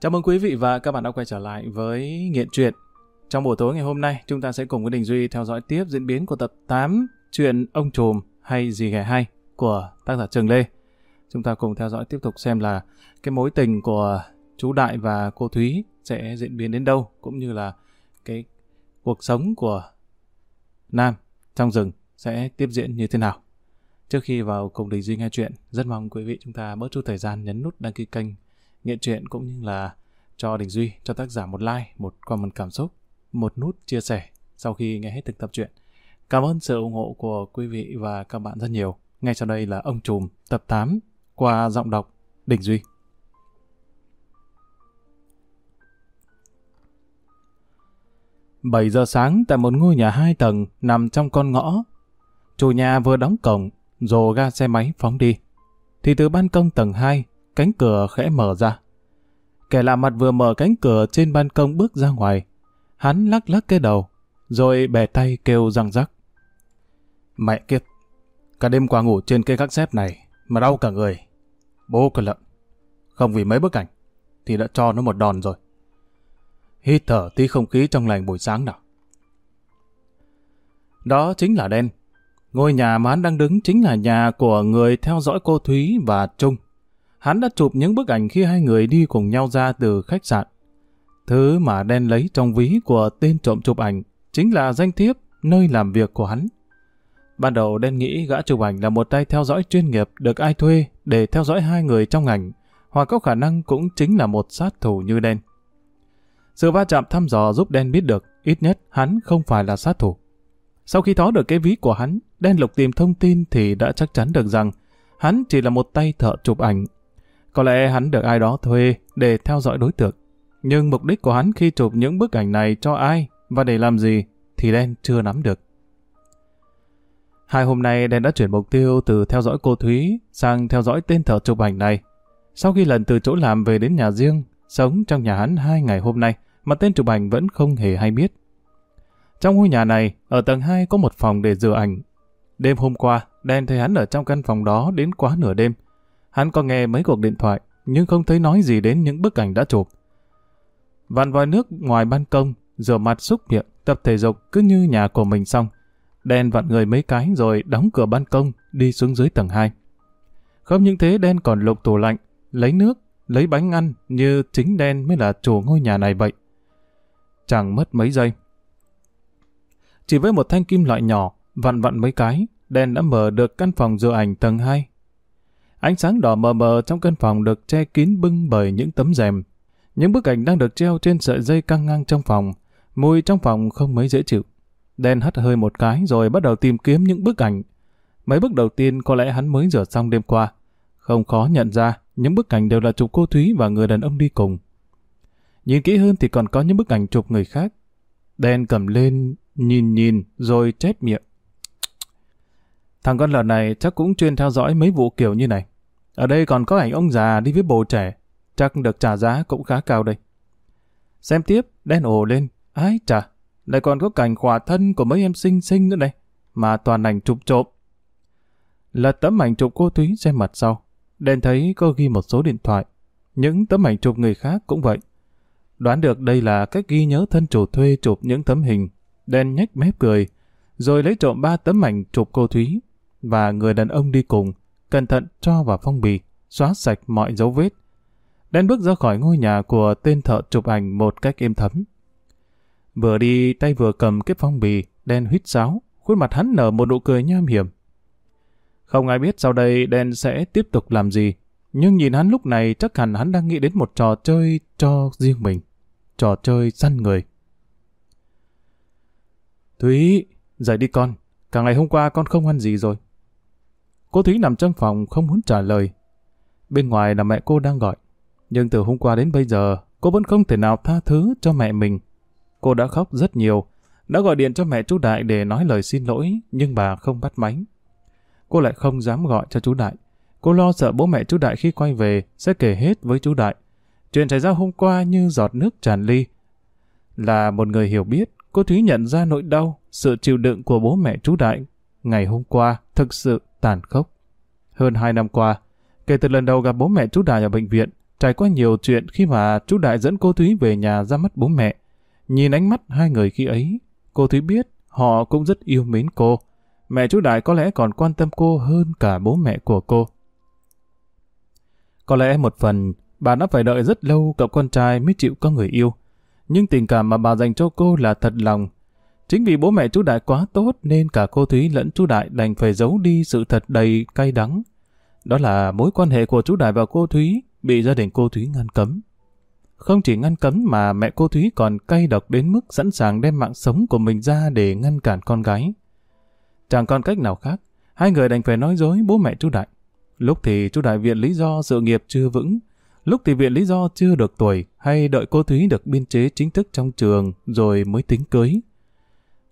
Chào mừng quý vị và các bạn đã quay trở lại với Nghiện Truyện. Trong buổi tối ngày hôm nay, chúng ta sẽ cùng với Đình Duy theo dõi tiếp diễn biến của tập 8 chuyện Ông Trùm hay gì ghẻ hay của tác giả Trường Lê. Chúng ta cùng theo dõi tiếp tục xem là cái mối tình của chú Đại và cô Thúy sẽ diễn biến đến đâu, cũng như là cái cuộc sống của Nam trong rừng sẽ tiếp diễn như thế nào. Trước khi vào cùng Đình Duy nghe chuyện, rất mong quý vị chúng ta bớt chút thời gian nhấn nút đăng ký kênh Nghiện Chuyện cũng như là cho Đình Duy, cho tác giả một like, một comment cảm xúc, một nút chia sẻ sau khi nghe hết từng tập truyện. Cảm ơn sự ủng hộ của quý vị và các bạn rất nhiều. Ngay sau đây là Ông Trùm tập 8 qua giọng đọc Đình Duy. Bảy giờ sáng tại một ngôi nhà hai tầng nằm trong con ngõ. Chủ nhà vừa đóng cổng, rồ ga xe máy phóng đi. Thì từ ban công tầng 2, cánh cửa khẽ mở ra. Kẻ lạ mặt vừa mở cánh cửa trên ban công bước ra ngoài. Hắn lắc lắc cái đầu, rồi bẻ tay kêu răng rắc. Mẹ kiếp, cả đêm qua ngủ trên cây gác xếp này mà đau cả người. Bố cơ lợn, không vì mấy bức ảnh thì đã cho nó một đòn rồi. Hít thở tí không khí trong lành buổi sáng nào. Đó chính là đen. Ngôi nhà mà hắn đang đứng chính là nhà của người theo dõi cô Thúy và Trung. Hắn đã chụp những bức ảnh khi hai người đi cùng nhau ra từ khách sạn. Thứ mà đen lấy trong ví của tên trộm chụp ảnh chính là danh thiếp nơi làm việc của hắn. Ban đầu đen nghĩ gã chụp ảnh là một tay theo dõi chuyên nghiệp được ai thuê để theo dõi hai người trong ảnh, hoặc có khả năng cũng chính là một sát thủ như đen. Sự va chạm thăm dò giúp đen biết được ít nhất hắn không phải là sát thủ. Sau khi thó được cái ví của hắn, đen lục tìm thông tin thì đã chắc chắn được rằng hắn chỉ là một tay thợ chụp ảnh. Có lẽ hắn được ai đó thuê để theo dõi đối tượng. Nhưng mục đích của hắn khi chụp những bức ảnh này cho ai và để làm gì thì đen chưa nắm được. Hai hôm nay đen đã chuyển mục tiêu từ theo dõi cô Thúy sang theo dõi tên thợ chụp ảnh này. Sau khi lần từ chỗ làm về đến nhà riêng, sống trong nhà hắn hai ngày hôm nay, mà tên chụp ảnh vẫn không hề hay biết. Trong ngôi nhà này, ở tầng 2 có một phòng để rửa ảnh. Đêm hôm qua, đen thấy hắn ở trong căn phòng đó đến quá nửa đêm. Hắn có nghe mấy cuộc điện thoại, nhưng không thấy nói gì đến những bức ảnh đã chụp. Vặn vòi nước ngoài ban công, rửa mặt xúc miệng, tập thể dục cứ như nhà của mình xong. Đen vặn người mấy cái rồi đóng cửa ban công, đi xuống dưới tầng 2. Không những thế đen còn lục tủ lạnh, lấy nước, lấy bánh ăn như chính đen mới là chủ ngôi nhà này vậy. Chẳng mất mấy giây. Chỉ với một thanh kim loại nhỏ, vặn vặn mấy cái, đen đã mở được căn phòng rửa ảnh tầng 2. Ánh sáng đỏ mờ mờ trong căn phòng được che kín bưng bởi những tấm rèm. Những bức ảnh đang được treo trên sợi dây căng ngang trong phòng. Mùi trong phòng không mấy dễ chịu. Đen hắt hơi một cái rồi bắt đầu tìm kiếm những bức ảnh. Mấy bức đầu tiên có lẽ hắn mới rửa xong đêm qua. Không khó nhận ra, những bức ảnh đều là chụp cô Thúy và người đàn ông đi cùng. Nhìn kỹ hơn thì còn có những bức ảnh chụp người khác. Đen cầm lên, nhìn nhìn, rồi chép miệng. Thằng con lợn này chắc cũng chuyên theo dõi mấy vụ kiểu như này. Ở đây còn có ảnh ông già đi với bồ trẻ, chắc được trả giá cũng khá cao đây. Xem tiếp, đen ồ lên, ái chà, lại còn có cảnh khỏa thân của mấy em xinh xinh nữa đây, mà toàn ảnh chụp trộm. Lật tấm ảnh chụp cô Thúy xem mặt sau, đen thấy có ghi một số điện thoại. Những tấm ảnh chụp người khác cũng vậy. Đoán được đây là cách ghi nhớ thân chủ thuê chụp những tấm hình. Đen nhếch mép cười, rồi lấy trộm ba tấm ảnh chụp cô Thúy và người đàn ông đi cùng, cẩn thận cho vào phong bì, xóa sạch mọi dấu vết. Đen bước ra khỏi ngôi nhà của tên thợ chụp ảnh một cách êm thấm. Vừa đi tay vừa cầm cái phong bì, đen huýt sáo, khuôn mặt hắn nở một nụ cười nham hiểm. Không ai biết sau đây đen sẽ tiếp tục làm gì, nhưng nhìn hắn lúc này chắc hẳn hắn đang nghĩ đến một trò chơi cho riêng mình. Trò chơi săn người. Thúy, dậy đi con. Cả ngày hôm qua con không ăn gì rồi. Cô Thúy nằm trong phòng không muốn trả lời. Bên ngoài là mẹ cô đang gọi. Nhưng từ hôm qua đến bây giờ, cô vẫn không thể nào tha thứ cho mẹ mình. Cô đã khóc rất nhiều, đã gọi điện cho mẹ chú Đại để nói lời xin lỗi, nhưng bà không bắt máy. Cô lại không dám gọi cho chú Đại. Cô lo sợ bố mẹ chú Đại khi quay về sẽ kể hết với chú Đại. Chuyện xảy ra hôm qua như giọt nước tràn ly. Là một người hiểu biết, cô Thúy nhận ra nỗi đau, sự chịu đựng của bố mẹ chú Đại. Ngày hôm qua thực sự tàn khốc. Hơn hai năm qua, kể từ lần đầu gặp bố mẹ chú Đại ở bệnh viện, Trải qua nhiều chuyện khi mà chú Đại dẫn cô Thúy về nhà ra mắt bố mẹ. Nhìn ánh mắt hai người khi ấy, cô Thúy biết họ cũng rất yêu mến cô. Mẹ chú Đại có lẽ còn quan tâm cô hơn cả bố mẹ của cô. Có lẽ một phần, bà đã phải đợi rất lâu cậu con trai mới chịu có người yêu. Nhưng tình cảm mà bà dành cho cô là thật lòng. Chính vì bố mẹ chú Đại quá tốt nên cả cô Thúy lẫn chú Đại đành phải giấu đi sự thật đầy cay đắng. Đó là mối quan hệ của chú Đại và cô Thúy bị gia đình cô Thúy ngăn cấm. Không chỉ ngăn cấm mà mẹ cô Thúy còn cay độc đến mức sẵn sàng đem mạng sống của mình ra để ngăn cản con gái. Chẳng còn cách nào khác, hai người đành phải nói dối bố mẹ chú Đại. Lúc thì chú Đại viện lý do sự nghiệp chưa vững, lúc thì viện lý do chưa được tuổi hay đợi cô Thúy được biên chế chính thức trong trường rồi mới tính cưới.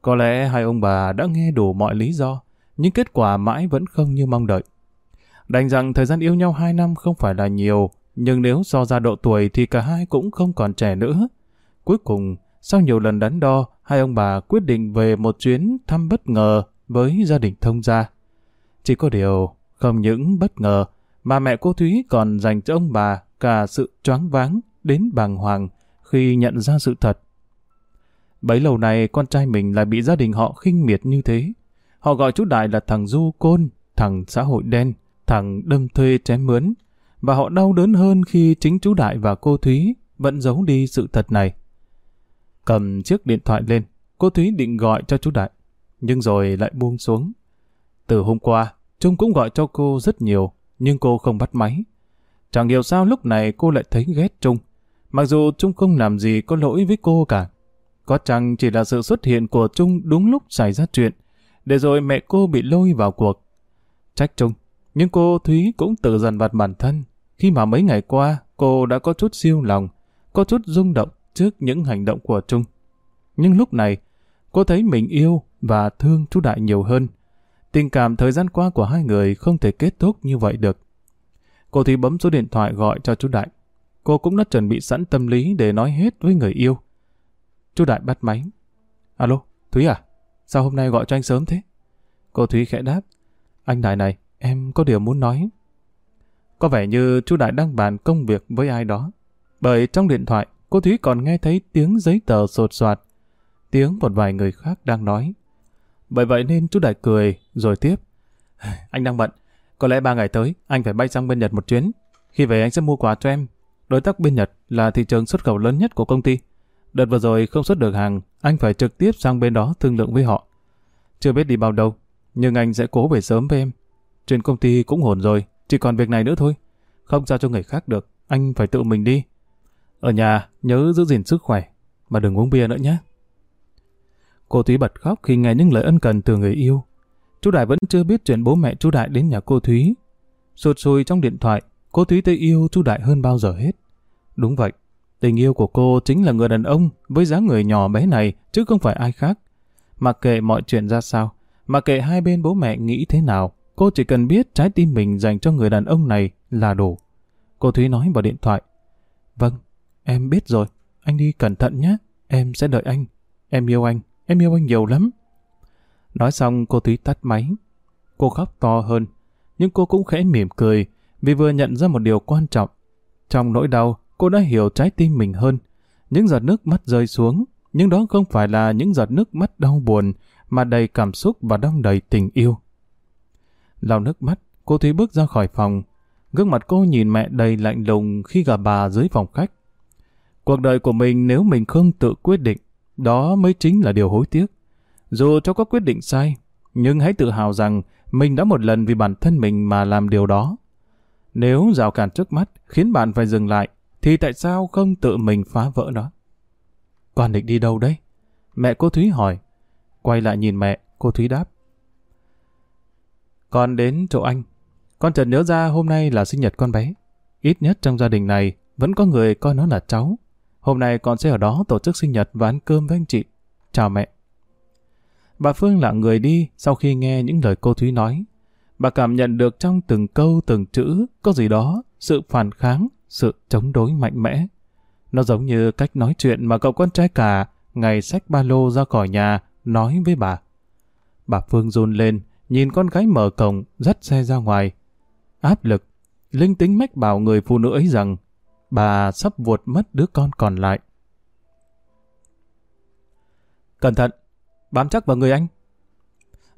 Có lẽ hai ông bà đã nghe đủ mọi lý do, nhưng kết quả mãi vẫn không như mong đợi. Đành rằng thời gian yêu nhau hai năm không phải là nhiều, nhưng nếu so ra độ tuổi thì cả hai cũng không còn trẻ nữa. Cuối cùng, sau nhiều lần đắn đo, hai ông bà quyết định về một chuyến thăm bất ngờ với gia đình thông gia. Chỉ có điều, không những bất ngờ, mà mẹ cô Thúy còn dành cho ông bà cả sự choáng váng đến bàng hoàng khi nhận ra sự thật. Bấy lâu nay con trai mình lại bị gia đình họ khinh miệt như thế. Họ gọi chú Đại là thằng du côn, thằng xã hội đen, thằng đâm thuê chém mướn. Và họ đau đớn hơn khi chính chú Đại và cô Thúy vẫn giấu đi sự thật này. Cầm chiếc điện thoại lên, cô Thúy định gọi cho chú Đại, nhưng rồi lại buông xuống. Từ hôm qua, Trung cũng gọi cho cô rất nhiều, nhưng cô không bắt máy. Chẳng hiểu sao lúc này cô lại thấy ghét Trung. Mặc dù Trung không làm gì có lỗi với cô cả. Có chăng chỉ là sự xuất hiện của Trung đúng lúc xảy ra chuyện, để rồi mẹ cô bị lôi vào cuộc. Trách Trung, nhưng cô Thúy cũng tự dần vặt bản thân, khi mà mấy ngày qua cô đã có chút siêu lòng, có chút rung động trước những hành động của Trung. Nhưng lúc này, cô thấy mình yêu và thương chú Đại nhiều hơn. Tình cảm thời gian qua của hai người không thể kết thúc như vậy được. Cô Thúy bấm số điện thoại gọi cho chú Đại. Cô cũng đã chuẩn bị sẵn tâm lý để nói hết với người yêu. Chú Đại bắt máy. Alo, Thúy à? Sao hôm nay gọi cho anh sớm thế? Cô Thúy khẽ đáp. Anh Đại này, em có điều muốn nói. Có vẻ như chú Đại đang bàn công việc với ai đó. Bởi trong điện thoại, cô Thúy còn nghe thấy tiếng giấy tờ sột soạt. Tiếng một vài người khác đang nói. Bởi vậy nên chú Đại cười, rồi tiếp. Anh đang bận. Có lẽ ba ngày tới, anh phải bay sang bên Nhật một chuyến. Khi về anh sẽ mua quà cho em. Đối tác bên Nhật là thị trường xuất khẩu lớn nhất của công ty. Đợt vừa rồi không xuất được hàng, anh phải trực tiếp sang bên đó thương lượng với họ. Chưa biết đi bao đâu, nhưng anh sẽ cố về sớm với em. Trên công ty cũng hồn rồi, chỉ còn việc này nữa thôi. Không giao cho người khác được, anh phải tự mình đi. Ở nhà, nhớ giữ gìn sức khỏe, mà đừng uống bia nữa nhé. Cô Thúy bật khóc khi nghe những lời ân cần từ người yêu. Chú Đại vẫn chưa biết chuyện bố mẹ chú Đại đến nhà cô Thúy. Sụt sùi trong điện thoại, cô Thúy thấy yêu chú Đại hơn bao giờ hết. Đúng vậy, tình yêu của cô chính là người đàn ông với dáng người nhỏ bé này chứ không phải ai khác. Mặc kệ mọi chuyện ra sao, mặc kệ hai bên bố mẹ nghĩ thế nào, cô chỉ cần biết trái tim mình dành cho người đàn ông này là đủ. Cô Thúy nói vào điện thoại. Vâng, em biết rồi, anh đi cẩn thận nhé, em sẽ đợi anh. Em yêu anh, em yêu anh nhiều lắm. Nói xong cô Thúy tắt máy. Cô khóc to hơn, nhưng cô cũng khẽ mỉm cười vì vừa nhận ra một điều quan trọng. Trong nỗi đau, cô đã hiểu trái tim mình hơn. Những giọt nước mắt rơi xuống, nhưng đó không phải là những giọt nước mắt đau buồn mà đầy cảm xúc và đong đầy tình yêu. Lau nước mắt, cô Thúy bước ra khỏi phòng. Gương mặt cô nhìn mẹ đầy lạnh lùng khi gặp bà dưới phòng khách. Cuộc đời của mình nếu mình không tự quyết định, đó mới chính là điều hối tiếc. Dù cho có quyết định sai, nhưng hãy tự hào rằng mình đã một lần vì bản thân mình mà làm điều đó. Nếu rào cản trước mắt khiến bạn phải dừng lại, thì tại sao không tự mình phá vỡ nó? Con định đi đâu đấy? Mẹ cô Thúy hỏi. Quay lại nhìn mẹ, cô Thúy đáp. Con đến chỗ anh. Con chợt nhớ ra hôm nay là sinh nhật con bé. Ít nhất trong gia đình này vẫn có người coi nó là cháu. Hôm nay con sẽ ở đó tổ chức sinh nhật và ăn cơm với anh chị. Chào mẹ. Bà Phương lặng người đi sau khi nghe những lời cô Thúy nói. Bà cảm nhận được trong từng câu từng chữ có gì đó, sự phản kháng, sự chống đối mạnh mẽ. Nó giống như cách nói chuyện mà cậu con trai cả ngày xách ba lô ra khỏi nhà nói với bà. Bà Phương run lên, nhìn con gái mở cổng, dắt xe ra ngoài. Áp lực, linh tính mách bảo người phụ nữ ấy rằng bà sắp vuột mất đứa con còn lại. Cẩn thận, bám chắc vào người anh.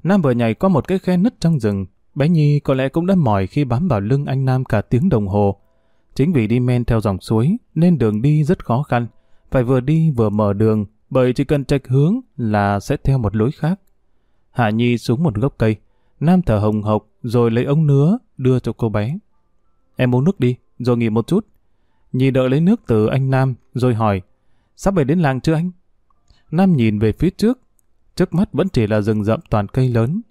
Nam vừa nhảy qua một cái khe nứt trong rừng, bé Nhi có lẽ cũng đã mỏi khi bám vào lưng anh Nam cả tiếng đồng hồ. Chính vì đi men theo dòng suối nên đường đi rất khó khăn, phải vừa đi vừa mở đường, bởi chỉ cần trạch hướng là sẽ theo một lối khác. Hạ Nhi xuống một gốc cây, Nam thở hồng hộc rồi lấy ống nứa đưa cho cô bé. Em uống nước đi, rồi nghỉ một chút. Nhi đợi lấy nước từ anh Nam, rồi hỏi, sắp về đến làng chưa anh? Nam nhìn về phía trước, trước mắt vẫn chỉ là rừng rậm toàn cây lớn.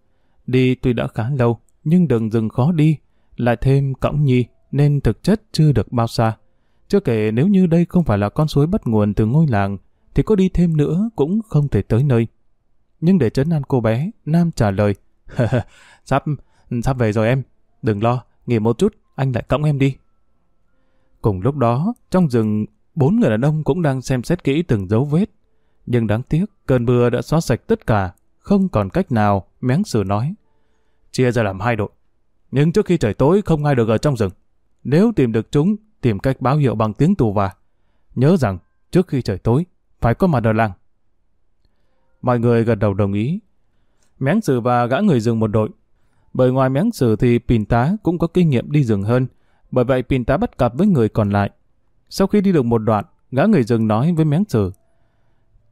Đi tuy đã khá lâu, nhưng đường rừng khó đi, lại thêm cõng Nhi nên thực chất chưa được bao xa. Chưa kể nếu như đây không phải là con suối bắt nguồn từ ngôi làng, thì có đi thêm nữa cũng không thể tới nơi. Nhưng để trấn an cô bé, Nam trả lời, sắp, sắp về rồi em, đừng lo, nghỉ một chút, anh lại cõng em đi. Cùng lúc đó, trong rừng, bốn người đàn ông cũng đang xem xét kỹ từng dấu vết. Nhưng đáng tiếc, cơn mưa đã xóa sạch tất cả, không còn cách nào, méng sử nói. Chia ra làm hai đội. Nhưng trước khi trời tối không ai được ở trong rừng. Nếu tìm được chúng, tìm cách báo hiệu bằng tiếng tù và. Nhớ rằng, trước khi trời tối, phải có mặt ở làng. Mọi người gật đầu đồng ý. Méng sử và gã người rừng một đội. Bởi ngoài méng sử thì Pìn tá cũng có kinh nghiệm đi rừng hơn. Bởi vậy Pìn tá bắt cặp với người còn lại. Sau khi đi được một đoạn, gã người rừng nói với méng sử.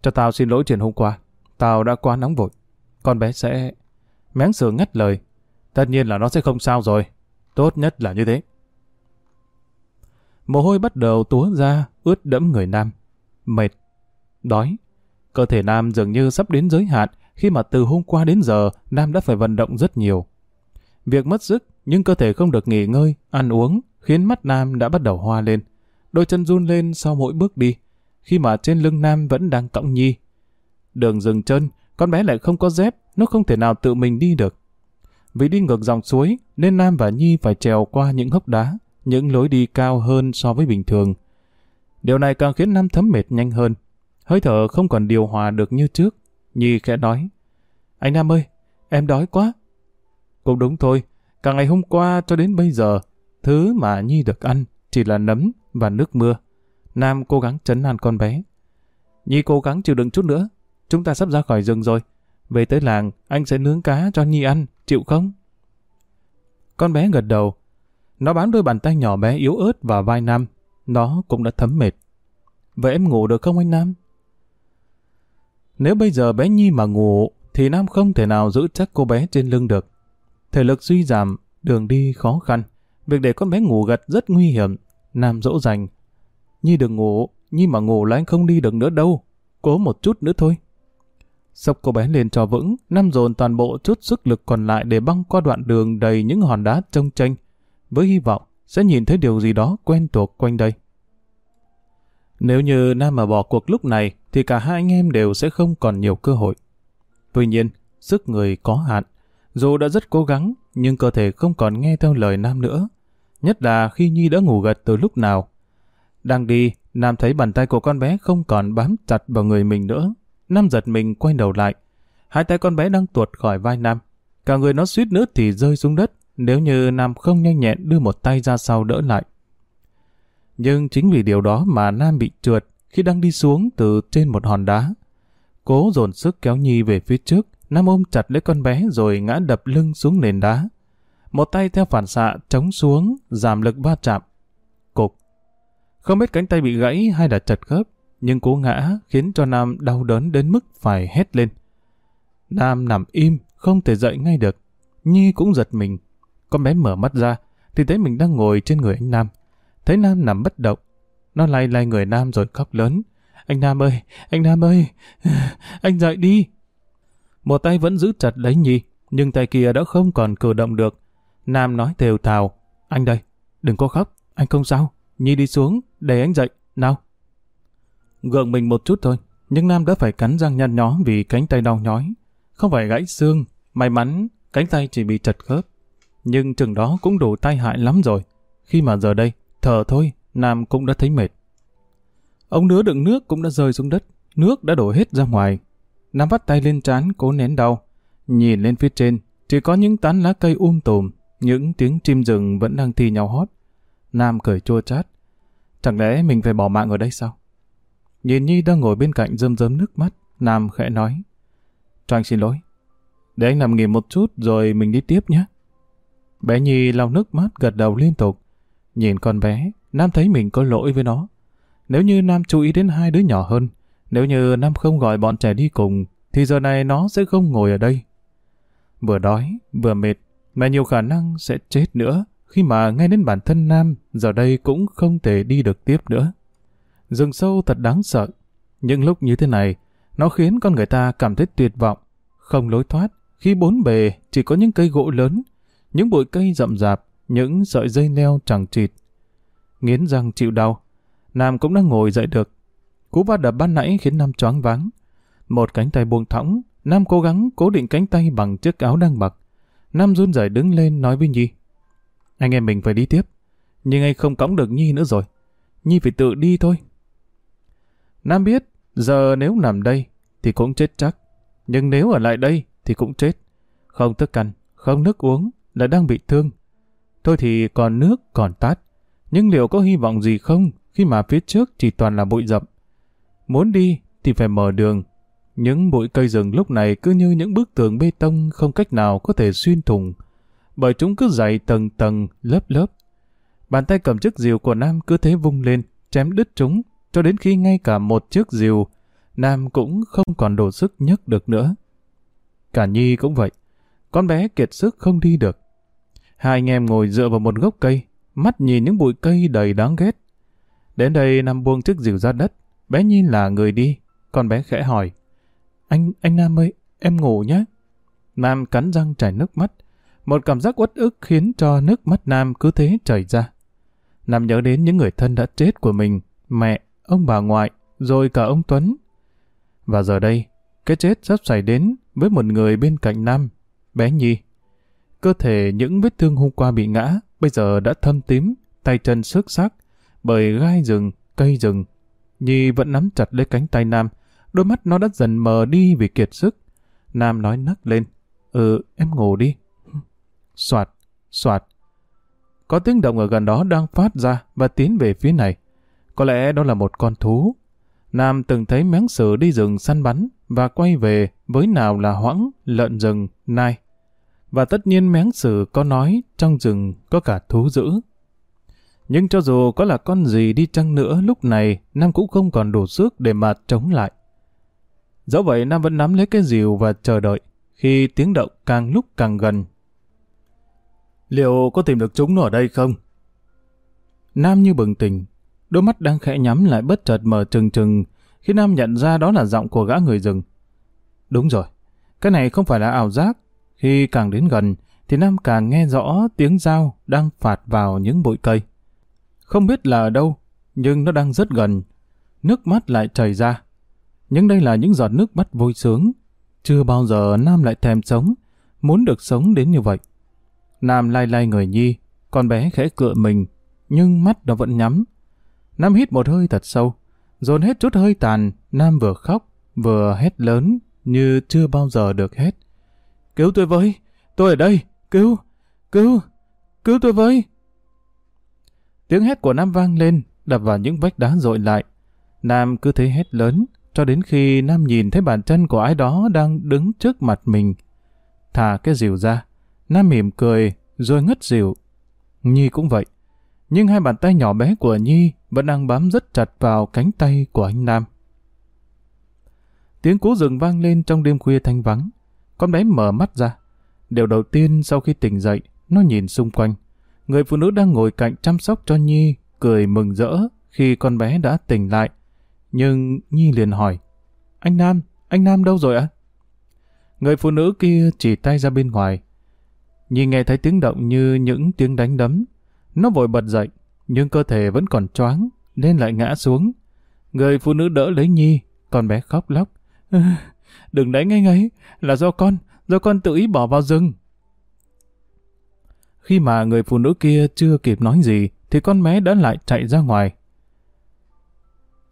Cho tao xin lỗi chuyện hôm qua. Tao đã quá nóng vội. Con bé sẽ... Méng sử ngắt lời. Tất nhiên là nó sẽ không sao rồi. Tốt nhất là như thế. Mồ hôi bắt đầu túa ra, ướt đẫm người Nam. Mệt, đói. Cơ thể Nam dường như sắp đến giới hạn khi mà từ hôm qua đến giờ Nam đã phải vận động rất nhiều. Việc mất sức nhưng cơ thể không được nghỉ ngơi, ăn uống khiến mắt Nam đã bắt đầu hoa lên. Đôi chân run lên sau mỗi bước đi khi mà trên lưng Nam vẫn đang cõng Nhi. Đường dừng chân, con bé lại không có dép, nó không thể nào tự mình đi được. Vì đi ngược dòng suối nên Nam và Nhi phải trèo qua những hốc đá, những lối đi cao hơn so với bình thường. Điều này càng khiến Nam thấm mệt nhanh hơn. Hơi thở không còn điều hòa được như trước. Nhi khẽ nói. Anh Nam ơi, em đói quá. Cũng đúng thôi, cả ngày hôm qua cho đến bây giờ, thứ mà Nhi được ăn chỉ là nấm và nước mưa. Nam cố gắng chấn an con bé. Nhi cố gắng chịu đựng chút nữa, chúng ta sắp ra khỏi rừng rồi. Về tới làng, anh sẽ nướng cá cho Nhi ăn, chịu không? Con bé gật đầu. Nó bám đôi bàn tay nhỏ bé yếu ớt vào vai Nam. Nó cũng đã thấm mệt. Vậy em ngủ được không anh Nam? Nếu bây giờ bé Nhi mà ngủ, thì Nam không thể nào giữ chắc cô bé trên lưng được. Thể lực suy giảm, đường đi khó khăn. Việc để con bé ngủ gật rất nguy hiểm. Nam dỗ dành. Nhi đừng ngủ, Nhi mà ngủ là anh không đi được nữa đâu. Cố một chút nữa thôi. Sốc cô bé lên cho vững, Nam dồn toàn bộ chút sức lực còn lại để băng qua đoạn đường đầy những hòn đá trông tranh, với hy vọng sẽ nhìn thấy điều gì đó quen thuộc quanh đây. Nếu như Nam mà bỏ cuộc lúc này, thì cả hai anh em đều sẽ không còn nhiều cơ hội. Tuy nhiên, sức người có hạn. Dù đã rất cố gắng, nhưng cơ thể không còn nghe theo lời Nam nữa. Nhất là khi Nhi đã ngủ gật từ lúc nào. Đang đi, Nam thấy bàn tay của con bé không còn bám chặt vào người mình nữa. Nam giật mình quay đầu lại. Hai tay con bé đang tuột khỏi vai Nam. Cả người nó suýt nữa thì rơi xuống đất nếu như Nam không nhanh nhẹn đưa một tay ra sau đỡ lại. Nhưng chính vì điều đó mà Nam bị trượt khi đang đi xuống từ trên một hòn đá. Cố dồn sức kéo Nhi về phía trước, Nam ôm chặt lấy con bé rồi ngã đập lưng xuống nền đá. Một tay theo phản xạ chống xuống, giảm lực va chạm. Cục. Không biết cánh tay bị gãy hay là chật khớp, nhưng cú ngã khiến cho Nam đau đớn đến mức phải hét lên. Nam nằm im, không thể dậy ngay được. Nhi cũng giật mình. Con bé mở mắt ra, thì thấy mình đang ngồi trên người anh Nam. Thấy Nam nằm bất động, nó lay lay người Nam rồi khóc lớn. Anh Nam ơi, anh Nam ơi, anh dậy đi. Một tay vẫn giữ chặt lấy Nhi, nhưng tay kia đã không còn cử động được. Nam nói thều thào, anh đây, đừng có khóc, anh không sao. Nhi đi xuống, để anh dậy, nào. Gượng mình một chút thôi, nhưng Nam đã phải cắn răng nhăn nhó vì cánh tay đau nhói. Không phải gãy xương, may mắn cánh tay chỉ bị chật khớp. Nhưng chừng đó cũng đủ tai hại lắm rồi. Khi mà giờ đây, thở thôi, Nam cũng đã thấy mệt. Ông nứa đựng nước cũng đã rơi xuống đất, nước đã đổ hết ra ngoài. Nam vắt tay lên trán cố nén đau. Nhìn lên phía trên, chỉ có những tán lá cây um tùm, những tiếng chim rừng vẫn đang thi nhau hót. Nam cười chua chát. Chẳng lẽ mình phải bỏ mạng ở đây sao? Nhìn Nhi đang ngồi bên cạnh rơm rớm nước mắt, Nam khẽ nói. Cho anh xin lỗi. Để anh nằm nghỉ một chút rồi mình đi tiếp nhé. Bé Nhi lau nước mắt gật đầu liên tục. Nhìn con bé, Nam thấy mình có lỗi với nó. Nếu như Nam chú ý đến hai đứa nhỏ hơn, nếu như Nam không gọi bọn trẻ đi cùng, thì giờ này nó sẽ không ngồi ở đây. Vừa đói, vừa mệt, mà nhiều khả năng sẽ chết nữa, khi mà ngay đến bản thân Nam, giờ đây cũng không thể đi được tiếp nữa. Rừng sâu thật đáng sợ. Những lúc như thế này, nó khiến con người ta cảm thấy tuyệt vọng, không lối thoát, khi bốn bề chỉ có những cây gỗ lớn, những bụi cây rậm rạp, những sợi dây leo chẳng chịt. Nghiến răng chịu đau, Nam cũng đang ngồi dậy được. Cú va đập ban nãy khiến Nam choáng váng. Một cánh tay buông thõng, Nam cố gắng cố định cánh tay bằng chiếc áo đang mặc. Nam run rẩy đứng lên nói với Nhi. Anh em mình phải đi tiếp, nhưng anh không cõng được Nhi nữa rồi. Nhi phải tự đi thôi. Nam biết, giờ nếu nằm đây thì cũng chết chắc. Nhưng nếu ở lại đây thì cũng chết. Không thức ăn, không nước uống, là đang bị thương. Thôi thì còn nước, còn tát. Nhưng liệu có hy vọng gì không khi mà phía trước chỉ toàn là bụi rậm? Muốn đi thì phải mở đường. Những bụi cây rừng lúc này cứ như những bức tường bê tông không cách nào có thể xuyên thủng. Bởi chúng cứ dày tầng tầng, lớp lớp. Bàn tay cầm chiếc rìu của Nam cứ thế vung lên, chém đứt chúng, cho đến khi ngay cả một chiếc rìu, Nam cũng không còn đủ sức nhấc được nữa. Cả Nhi cũng vậy. Con bé kiệt sức không đi được. Hai anh em ngồi dựa vào một gốc cây, mắt nhìn những bụi cây đầy đáng ghét. Đến đây Nam buông chiếc rìu ra đất, bé Nhi là người đi. Con bé khẽ hỏi. Anh, anh Nam ơi, em ngủ nhé. Nam cắn răng chảy nước mắt. Một cảm giác uất ức khiến cho nước mắt Nam cứ thế chảy ra. Nam nhớ đến những người thân đã chết của mình, mẹ, ông bà ngoại, rồi cả ông Tuấn. Và giờ đây, cái chết sắp xảy đến với một người bên cạnh Nam, bé Nhi. Cơ thể những vết thương hôm qua bị ngã, bây giờ đã thâm tím, tay chân sức sắc, bởi gai rừng, cây rừng. Nhi vẫn nắm chặt lấy cánh tay Nam, đôi mắt nó đã dần mờ đi vì kiệt sức. Nam nói nấc lên, ừ, em ngủ đi. Soạt, soạt. Có tiếng động ở gần đó đang phát ra và tiến về phía này. Có lẽ đó là một con thú. Nam từng thấy mén sử đi rừng săn bắn và quay về với nào là hoãng, lợn rừng, nai. Và tất nhiên mén sử có nói trong rừng có cả thú dữ. Nhưng cho dù có là con gì đi chăng nữa lúc này Nam cũng không còn đủ sức để mà chống lại. Dẫu vậy Nam vẫn nắm lấy cái rìu và chờ đợi khi tiếng động càng lúc càng gần. Liệu có tìm được chúng nó ở đây không? Nam như bừng tỉnh, đôi mắt đang khẽ nhắm lại bất chợt mở trừng trừng khi Nam nhận ra đó là giọng của gã người rừng. Đúng rồi, cái này không phải là ảo giác. Khi càng đến gần, thì Nam càng nghe rõ tiếng dao đang phạt vào những bụi cây. Không biết là ở đâu, nhưng nó đang rất gần. Nước mắt lại chảy ra. Nhưng đây là những giọt nước mắt vui sướng. Chưa bao giờ Nam lại thèm sống, muốn được sống đến như vậy. Nam lay lay người Nhi, con bé khẽ cựa mình, nhưng mắt nó vẫn nhắm. Nam hít một hơi thật sâu, dồn hết chút hơi tàn, Nam vừa khóc, vừa hét lớn như chưa bao giờ được hết Cứu tôi với, tôi ở đây, cứu, cứu, cứu tôi với. Tiếng hét của Nam vang lên, đập vào những vách đá dội lại. Nam cứ thế hét lớn, cho đến khi Nam nhìn thấy bàn chân của ai đó đang đứng trước mặt mình. Thả cái rìu ra, Nam mỉm cười, rồi ngất rìu. Nhi cũng vậy. Nhưng hai bàn tay nhỏ bé của Nhi vẫn đang bám rất chặt vào cánh tay của anh Nam. Tiếng cú rừng vang lên trong đêm khuya thanh vắng. Con bé mở mắt ra. Điều đầu tiên sau khi tỉnh dậy, nó nhìn xung quanh. Người phụ nữ đang ngồi cạnh chăm sóc cho Nhi, cười mừng rỡ khi con bé đã tỉnh lại. Nhưng Nhi liền hỏi, Anh Nam, anh Nam đâu rồi ạ? Người phụ nữ kia chỉ tay ra bên ngoài. Nhi nghe thấy tiếng động như những tiếng đánh đấm. Nó vội bật dậy, nhưng cơ thể vẫn còn choáng nên lại ngã xuống. Người phụ nữ đỡ lấy Nhi, con bé khóc lóc. Đừng đánh anh ấy, là do con, do con tự ý bỏ vào rừng. Khi mà người phụ nữ kia chưa kịp nói gì, thì con bé đã lại chạy ra ngoài.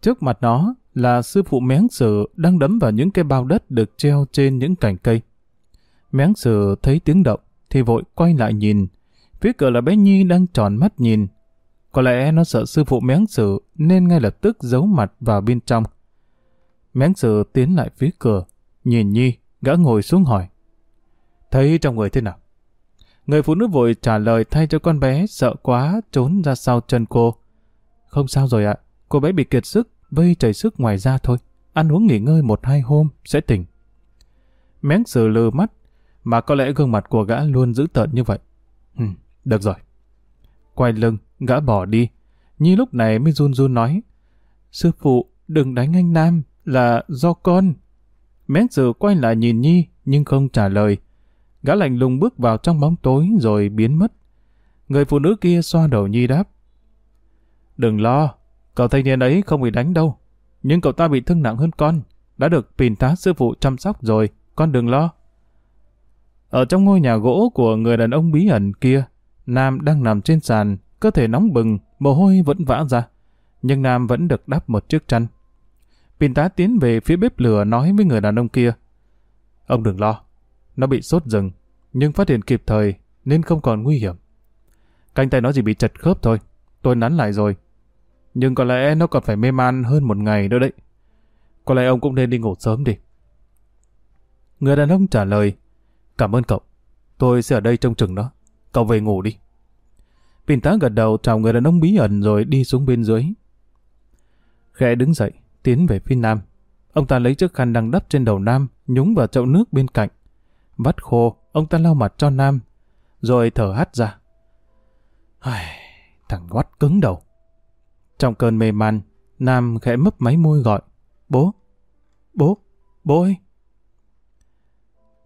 Trước mặt nó là sư phụ méng sử đang đấm vào những cái bao đất được treo trên những cành cây. Méng sử thấy tiếng động thì vội quay lại nhìn. Phía cửa là bé Nhi đang tròn mắt nhìn. Có lẽ nó sợ sư phụ méng sử nên ngay lập tức giấu mặt vào bên trong. Méng sử tiến lại phía cửa, nhìn Nhi, gã ngồi xuống hỏi. Thấy trong người thế nào? Người phụ nữ vội trả lời thay cho con bé sợ quá trốn ra sau chân cô. Không sao rồi ạ, cô bé bị kiệt sức, vây chảy sức ngoài da thôi. Ăn uống nghỉ ngơi một hai hôm sẽ tỉnh. Méng sử lừ mắt, mà có lẽ gương mặt của gã luôn giữ tợn như vậy. Ừ, được rồi. Quay lưng, gã bỏ đi. Nhi lúc này mới run run nói. Sư phụ, đừng đánh anh Nam, là do con. Mén sự quay lại nhìn Nhi, nhưng không trả lời. Gã lạnh lùng bước vào trong bóng tối rồi biến mất. Người phụ nữ kia xoa đầu Nhi đáp. Đừng lo, cậu thanh niên ấy không bị đánh đâu. Nhưng cậu ta bị thương nặng hơn con. Đã được pin tá sư phụ chăm sóc rồi, con đừng lo. Ở trong ngôi nhà gỗ của người đàn ông bí ẩn kia, Nam đang nằm trên sàn, cơ thể nóng bừng, mồ hôi vẫn vã ra. Nhưng Nam vẫn được đắp một chiếc chăn. Pin tá tiến về phía bếp lửa nói với người đàn ông kia. Ông đừng lo, nó bị sốt rừng, nhưng phát hiện kịp thời nên không còn nguy hiểm. Cánh tay nó chỉ bị chật khớp thôi, tôi nắn lại rồi. Nhưng có lẽ nó còn phải mê man hơn một ngày nữa đấy. Có lẽ ông cũng nên đi ngủ sớm đi. Người đàn ông trả lời, cảm ơn cậu, tôi sẽ ở đây trông chừng nó, cậu về ngủ đi. Pin tá gật đầu chào người đàn ông bí ẩn rồi đi xuống bên dưới. Khẽ đứng dậy, tiến về phía Nam. Ông ta lấy chiếc khăn đang đắp trên đầu Nam, nhúng vào chậu nước bên cạnh. Vắt khô, ông ta lau mặt cho Nam, rồi thở hắt ra. Ai, thằng quát cứng đầu. Trong cơn mê man, Nam khẽ mấp máy môi gọi. Bố, bố, bố ơi.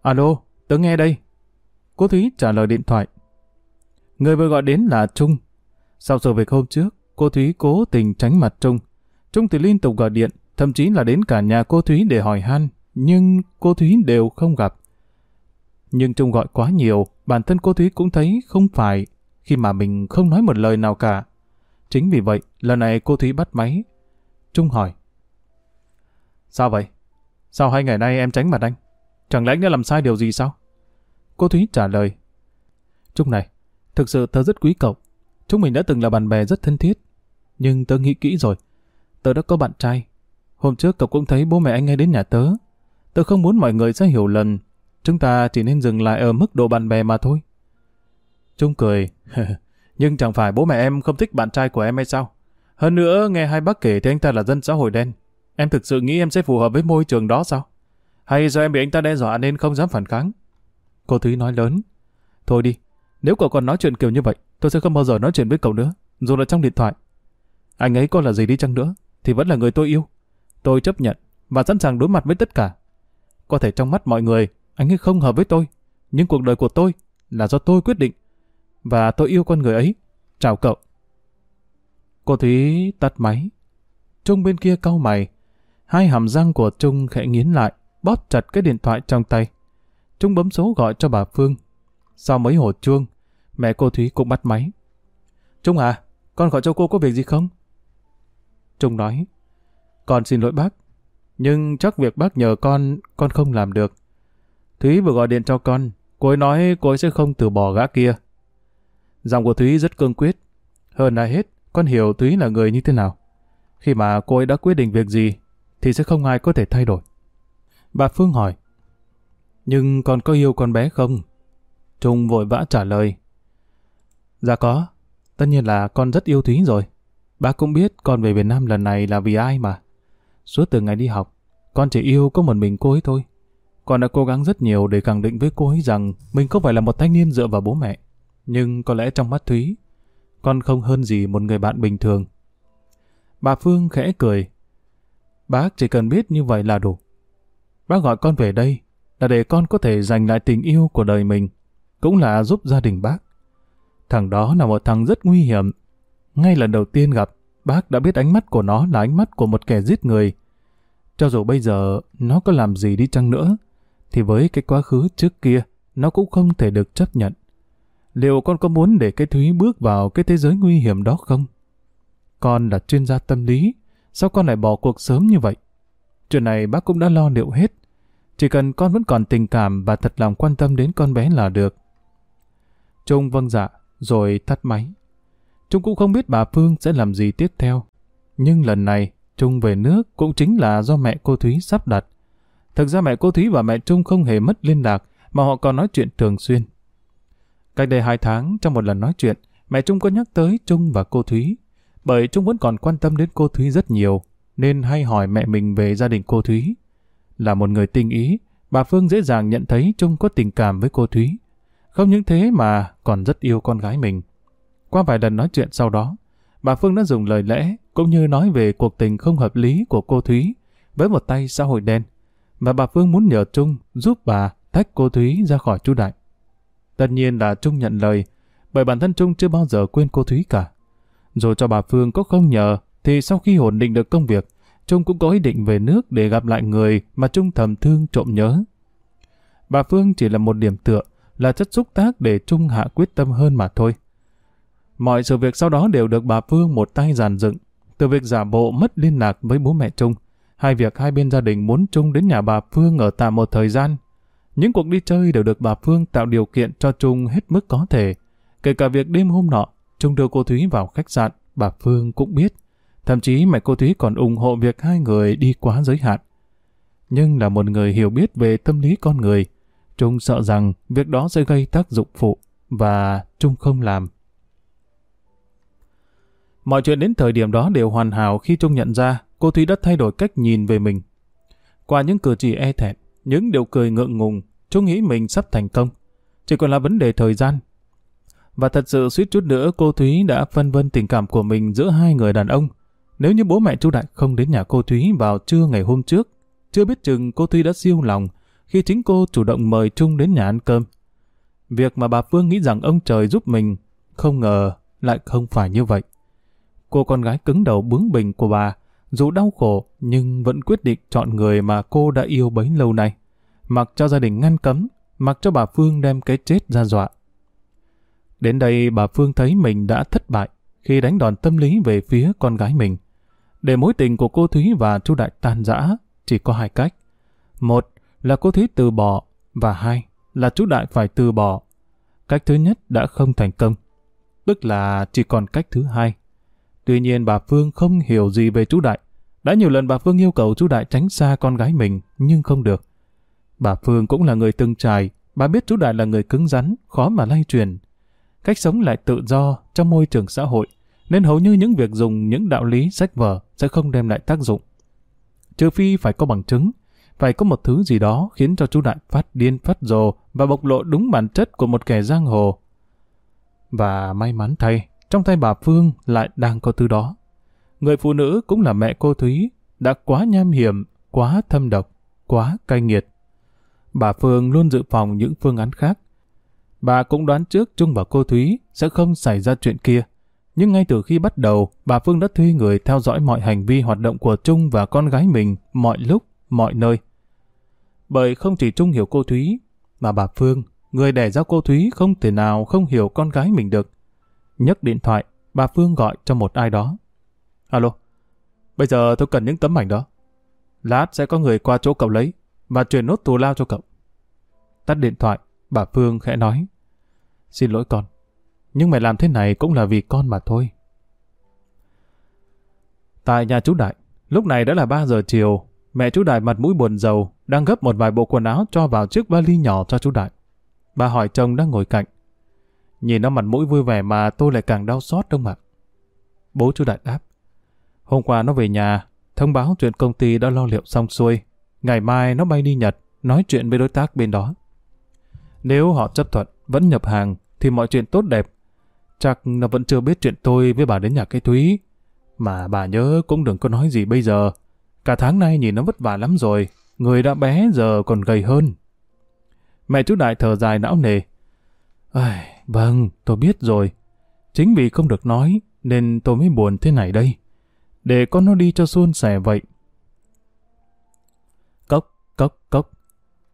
Alo, tớ nghe đây. Cô Thúy trả lời điện thoại. Người vừa gọi đến là Trung. Sau sự việc hôm trước, cô Thúy cố tình tránh mặt Trung. Trung thì liên tục gọi điện, thậm chí là đến cả nhà cô Thúy để hỏi han, nhưng cô Thúy đều không gặp. Nhưng Trung gọi quá nhiều, bản thân cô Thúy cũng thấy không phải khi mà mình không nói một lời nào cả. Chính vì vậy, lần này cô Thúy bắt máy. Trung hỏi. Sao vậy? Sao hai ngày nay em tránh mặt anh? Chẳng lẽ anh đã làm sai điều gì sao? Cô Thúy trả lời. Trung này, thực sự tớ rất quý cậu. Chúng mình đã từng là bạn bè rất thân thiết. Nhưng tớ nghĩ kỹ rồi. Tớ đã có bạn trai. Hôm trước cậu cũng thấy bố mẹ anh ấy đến nhà tớ. Tớ không muốn mọi người sẽ hiểu lầm. Chúng ta chỉ nên dừng lại ở mức độ bạn bè mà thôi. Trung cười. Nhưng chẳng phải bố mẹ em không thích bạn trai của em hay sao? Hơn nữa, nghe hai bác kể thì anh ta là dân xã hội đen. Em thực sự nghĩ em sẽ phù hợp với môi trường đó sao? Hay do em bị anh ta đe dọa nên không dám phản kháng? Cô Thúy nói lớn. Thôi đi, nếu cậu còn nói chuyện kiểu như vậy, tôi sẽ không bao giờ nói chuyện với cậu nữa, dù là trong điện thoại. Anh ấy có là gì đi chăng nữa, thì vẫn là người tôi yêu. Tôi chấp nhận và sẵn sàng đối mặt với tất cả. Có thể trong mắt mọi người, anh ấy không hợp với tôi, nhưng cuộc đời của tôi là do tôi quyết định. Và tôi yêu con người ấy. Chào cậu. Cô Thúy tắt máy. Trung bên kia cau mày. Hai hàm răng của Trung khẽ nghiến lại, bóp chặt cái điện thoại trong tay. Trung bấm số gọi cho bà Phương. Sau mấy hồi chuông, mẹ cô Thúy cũng bắt máy. Trung à, con gọi cho cô có việc gì không? Trung nói, con xin lỗi bác, nhưng chắc việc bác nhờ con, con không làm được. Thúy vừa gọi điện cho con, cô ấy nói cô ấy sẽ không từ bỏ gã kia. Giọng của Thúy rất cương quyết. Hơn ai hết, con hiểu Thúy là người như thế nào. Khi mà cô ấy đã quyết định việc gì, thì sẽ không ai có thể thay đổi. Bà Phương hỏi, nhưng con có yêu con bé không? Trung vội vã trả lời. Dạ có, tất nhiên là con rất yêu Thúy rồi bà cũng biết con về Việt Nam lần này là vì ai mà. Suốt từ ngày đi học, con chỉ yêu có một mình cô ấy thôi. Con đã cố gắng rất nhiều để khẳng định với cô ấy rằng mình không phải là một thanh niên dựa vào bố mẹ. Nhưng có lẽ trong mắt Thúy, con không hơn gì một người bạn bình thường. Bà Phương khẽ cười. Bác chỉ cần biết như vậy là đủ. Bác gọi con về đây là để con có thể giành lại tình yêu của đời mình, cũng là giúp gia đình bác. Thằng đó là một thằng rất nguy hiểm. Ngay lần đầu tiên gặp, bác đã biết ánh mắt của nó là ánh mắt của một kẻ giết người. Cho dù bây giờ nó có làm gì đi chăng nữa, thì với cái quá khứ trước kia, nó cũng không thể được chấp nhận. Liệu con có muốn để cái Thúy bước vào cái thế giới nguy hiểm đó không? Con là chuyên gia tâm lý, sao con lại bỏ cuộc sớm như vậy? Chuyện này bác cũng đã lo liệu hết. Chỉ cần con vẫn còn tình cảm và thật lòng quan tâm đến con bé là được. Trung vâng dạ, rồi tắt máy. Trung cũng không biết bà Phương sẽ làm gì tiếp theo. Nhưng lần này, Trung về nước cũng chính là do mẹ cô Thúy sắp đặt. Thực ra mẹ cô Thúy và mẹ Trung không hề mất liên lạc, mà họ còn nói chuyện thường xuyên. Cách đây hai tháng, trong một lần nói chuyện, mẹ Trung có nhắc tới Trung và cô Thúy. Bởi Trung vẫn còn quan tâm đến cô Thúy rất nhiều, nên hay hỏi mẹ mình về gia đình cô Thúy. Là một người tinh ý, bà Phương dễ dàng nhận thấy Trung có tình cảm với cô Thúy. Không những thế mà còn rất yêu con gái mình. Qua vài lần nói chuyện sau đó, bà Phương đã dùng lời lẽ cũng như nói về cuộc tình không hợp lý của cô Thúy với một tay xã hội đen. Và bà Phương muốn nhờ Trung giúp bà tách cô Thúy ra khỏi chú Đại. Tất nhiên là Trung nhận lời, bởi bản thân Trung chưa bao giờ quên cô Thúy cả. Dù cho bà Phương có không nhờ, thì sau khi ổn định được công việc, Trung cũng có ý định về nước để gặp lại người mà Trung thầm thương trộm nhớ. Bà Phương chỉ là một điểm tựa, là chất xúc tác để Trung hạ quyết tâm hơn mà thôi. Mọi sự việc sau đó đều được bà Phương một tay giàn dựng, từ việc giả bộ mất liên lạc với bố mẹ Trung, hai việc hai bên gia đình muốn Trung đến nhà bà Phương ở tạm một thời gian. Những cuộc đi chơi đều được bà Phương tạo điều kiện cho Trung hết mức có thể. Kể cả việc đêm hôm nọ, Trung đưa cô Thúy vào khách sạn, bà Phương cũng biết. Thậm chí mẹ cô Thúy còn ủng hộ việc hai người đi quá giới hạn. Nhưng là một người hiểu biết về tâm lý con người, Trung sợ rằng việc đó sẽ gây tác dụng phụ và Trung không làm. Mọi chuyện đến thời điểm đó đều hoàn hảo khi Trung nhận ra cô Thúy đã thay đổi cách nhìn về mình. Qua những cử chỉ e thẹn, những điều cười ngượng ngùng, Trung nghĩ mình sắp thành công. Chỉ còn là vấn đề thời gian. Và thật sự suýt chút nữa cô Thúy đã phân vân tình cảm của mình giữa hai người đàn ông. Nếu như bố mẹ Chu Đại không đến nhà cô Thúy vào trưa ngày hôm trước, chưa biết chừng cô Thúy đã siêu lòng khi chính cô chủ động mời Trung đến nhà ăn cơm. Việc mà bà Phương nghĩ rằng ông trời giúp mình, không ngờ lại không phải như vậy. Cô con gái cứng đầu bướng bỉnh của bà, dù đau khổ nhưng vẫn quyết định chọn người mà cô đã yêu bấy lâu nay. Mặc cho gia đình ngăn cấm, mặc cho bà Phương đem cái chết ra dọa. Đến đây bà Phương thấy mình đã thất bại khi đánh đòn tâm lý về phía con gái mình. Để mối tình của cô Thúy và Chu Đại tan rã, chỉ có hai cách. Một là cô Thúy từ bỏ, và hai là chú Đại phải từ bỏ. Cách thứ nhất đã không thành công, tức là chỉ còn cách thứ hai. Tuy nhiên bà Phương không hiểu gì về chú Đại. Đã nhiều lần bà Phương yêu cầu chú Đại tránh xa con gái mình, nhưng không được. Bà Phương cũng là người từng trải, bà biết chú Đại là người cứng rắn, khó mà lay truyền. Cách sống lại tự do trong môi trường xã hội, nên hầu như những việc dùng những đạo lý sách vở sẽ không đem lại tác dụng. Trừ phi phải có bằng chứng, phải có một thứ gì đó khiến cho chú Đại phát điên phát rồ và bộc lộ đúng bản chất của một kẻ giang hồ. Và may mắn thay, trong tay bà Phương lại đang có thứ đó. Người phụ nữ cũng là mẹ cô Thúy, đã quá nham hiểm, quá thâm độc, quá cay nghiệt. Bà Phương luôn dự phòng những phương án khác. Bà cũng đoán trước Trung và cô Thúy sẽ không xảy ra chuyện kia. Nhưng ngay từ khi bắt đầu, bà Phương đã thuê người theo dõi mọi hành vi hoạt động của Trung và con gái mình mọi lúc, mọi nơi. Bởi không chỉ Trung hiểu cô Thúy, mà bà Phương, người đẻ ra cô Thúy không thể nào không hiểu con gái mình được nhấc điện thoại, bà Phương gọi cho một ai đó. Alo, bây giờ tôi cần những tấm ảnh đó. Lát sẽ có người qua chỗ cậu lấy và chuyển nốt tù lao cho cậu. Tắt điện thoại, bà Phương khẽ nói. Xin lỗi con, nhưng mày làm thế này cũng là vì con mà thôi. Tại nhà chú Đại, lúc này đã là 3 giờ chiều, mẹ chú Đại mặt mũi buồn rầu, đang gấp một vài bộ quần áo cho vào chiếc vali nhỏ cho chú Đại. Bà hỏi chồng đang ngồi cạnh. Nhìn nó mặt mũi vui vẻ mà tôi lại càng đau xót trong mặt. Bố chú Đại đáp. Hôm qua nó về nhà, thông báo chuyện công ty đã lo liệu xong xuôi. Ngày mai nó bay đi Nhật, nói chuyện với đối tác bên đó. Nếu họ chấp thuận, vẫn nhập hàng, thì mọi chuyện tốt đẹp. Chắc nó vẫn chưa biết chuyện tôi với bà đến nhà cái Thúy. Mà bà nhớ cũng đừng có nói gì bây giờ. Cả tháng nay nhìn nó vất vả lắm rồi, người đã bé giờ còn gầy hơn. Mẹ chú Đại thở dài não nề. Ây, vâng, tôi biết rồi. Chính vì không được nói, nên tôi mới buồn thế này đây. Để con nó đi cho suôn sẻ vậy. Cốc, cốc, cốc.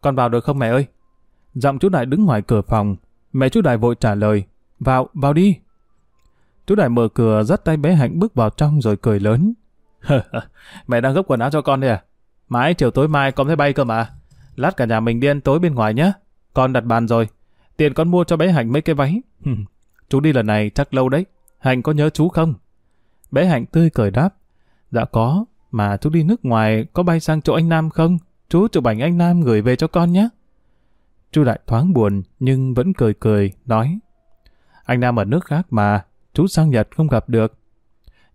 Con vào được không mẹ ơi? Giọng chú Đại đứng ngoài cửa phòng. Mẹ chú Đại vội trả lời. Vào, vào đi. Chú Đại mở cửa dắt tay bé Hạnh bước vào trong rồi cười lớn. mẹ đang gấp quần áo cho con đây à? Mãi chiều tối mai con sẽ bay cơ mà. Lát cả nhà mình đi ăn tối bên ngoài nhé. Con đặt bàn rồi. Tiền con mua cho bé Hạnh mấy cái váy. Chú đi lần này chắc lâu đấy. Hạnh có nhớ chú không? Bé Hạnh tươi cười đáp. Dạ có, mà chú đi nước ngoài có bay sang chỗ anh Nam không? Chú chụp ảnh anh Nam gửi về cho con nhé. Chú Đại thoáng buồn nhưng vẫn cười cười, nói. Anh Nam ở nước khác mà, chú sang Nhật không gặp được.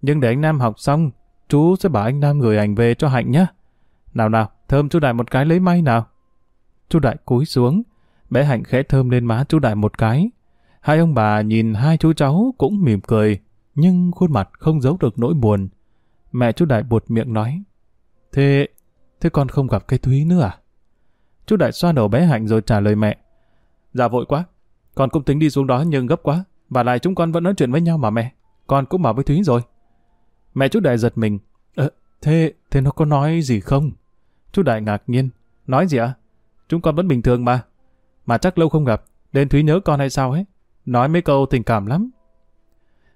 Nhưng để anh Nam học xong, chú sẽ bảo anh Nam gửi ảnh về cho Hạnh nhé. Nào nào, thơm chú Đại một cái lấy may nào. Chú Đại cúi xuống, bé Hạnh khẽ thơm lên má chú Đại một cái. Hai ông bà nhìn hai chú cháu cũng mỉm cười, nhưng khuôn mặt không giấu được nỗi buồn. Mẹ chú Đại buột miệng nói, Thế, thế con không gặp cây Thúy nữa à? Chú Đại xoa đầu bé Hạnh rồi trả lời mẹ. Dạ vội quá, con cũng tính đi xuống đó nhưng gấp quá, và lại chúng con vẫn nói chuyện với nhau mà mẹ. Con cũng bảo với Thúy rồi. Mẹ chú Đại giật mình. Ờ, thế, thế nó có nói gì không? Chú Đại ngạc nhiên. Nói gì ạ? Chúng con vẫn bình thường mà. Mà chắc lâu không gặp, nên Thúy nhớ con hay sao ấy? Nói mấy câu tình cảm lắm.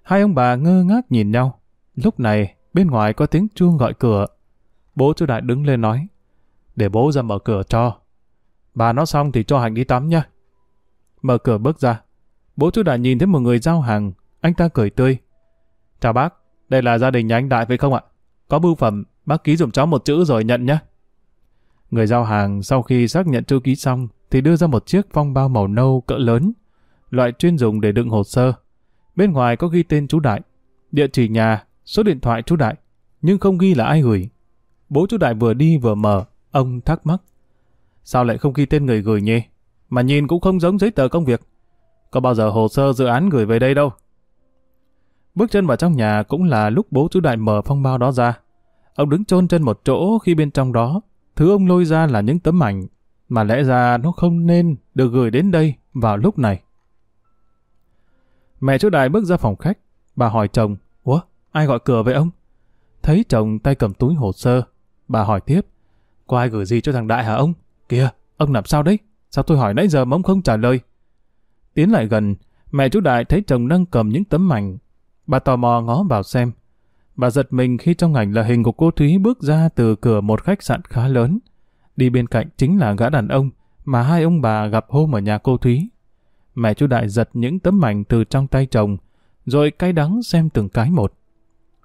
Hai ông bà ngơ ngác nhìn nhau. Lúc này, bên ngoài có tiếng chuông gọi cửa. Bố chú Đại đứng lên nói. Để bố ra mở cửa cho. Bà nói xong thì cho Hạnh đi tắm nha. Mở cửa bước ra. Bố chú Đại nhìn thấy một người giao hàng. Anh ta cười tươi. Chào bác, đây là gia đình nhà anh Đại phải không ạ? Có bưu phẩm, bác ký dùm cháu một chữ rồi nhận nhé. Người giao hàng sau khi xác nhận chữ ký xong thì đưa ra một chiếc phong bao màu nâu cỡ lớn, loại chuyên dùng để đựng hồ sơ. Bên ngoài có ghi tên chú Đại, địa chỉ nhà, số điện thoại chú Đại, nhưng không ghi là ai gửi. Bố chú Đại vừa đi vừa mở, ông thắc mắc. Sao lại không ghi tên người gửi nhỉ? Mà nhìn cũng không giống giấy tờ công việc. Có bao giờ hồ sơ dự án gửi về đây đâu. Bước chân vào trong nhà cũng là lúc bố chú Đại mở phong bao đó ra. Ông đứng chôn chân một chỗ khi bên trong đó, thứ ông lôi ra là những tấm ảnh, mà lẽ ra nó không nên được gửi đến đây vào lúc này. Mẹ chú Đại bước ra phòng khách, bà hỏi chồng, Ủa, ai gọi cửa vậy ông? Thấy chồng tay cầm túi hồ sơ, bà hỏi tiếp, có ai gửi gì cho thằng Đại hả ông? Kìa, ông làm sao đấy? Sao tôi hỏi nãy giờ mà ông không trả lời? Tiến lại gần, mẹ chú Đại thấy chồng đang cầm những tấm ảnh. Bà tò mò ngó vào xem. Bà giật mình khi trong ảnh là hình của cô Thúy bước ra từ cửa một khách sạn khá lớn. Đi bên cạnh chính là gã đàn ông mà hai ông bà gặp hôm ở nhà cô Thúy. Mẹ chú Đại giật những tấm ảnh từ trong tay chồng, rồi cay đắng xem từng cái một.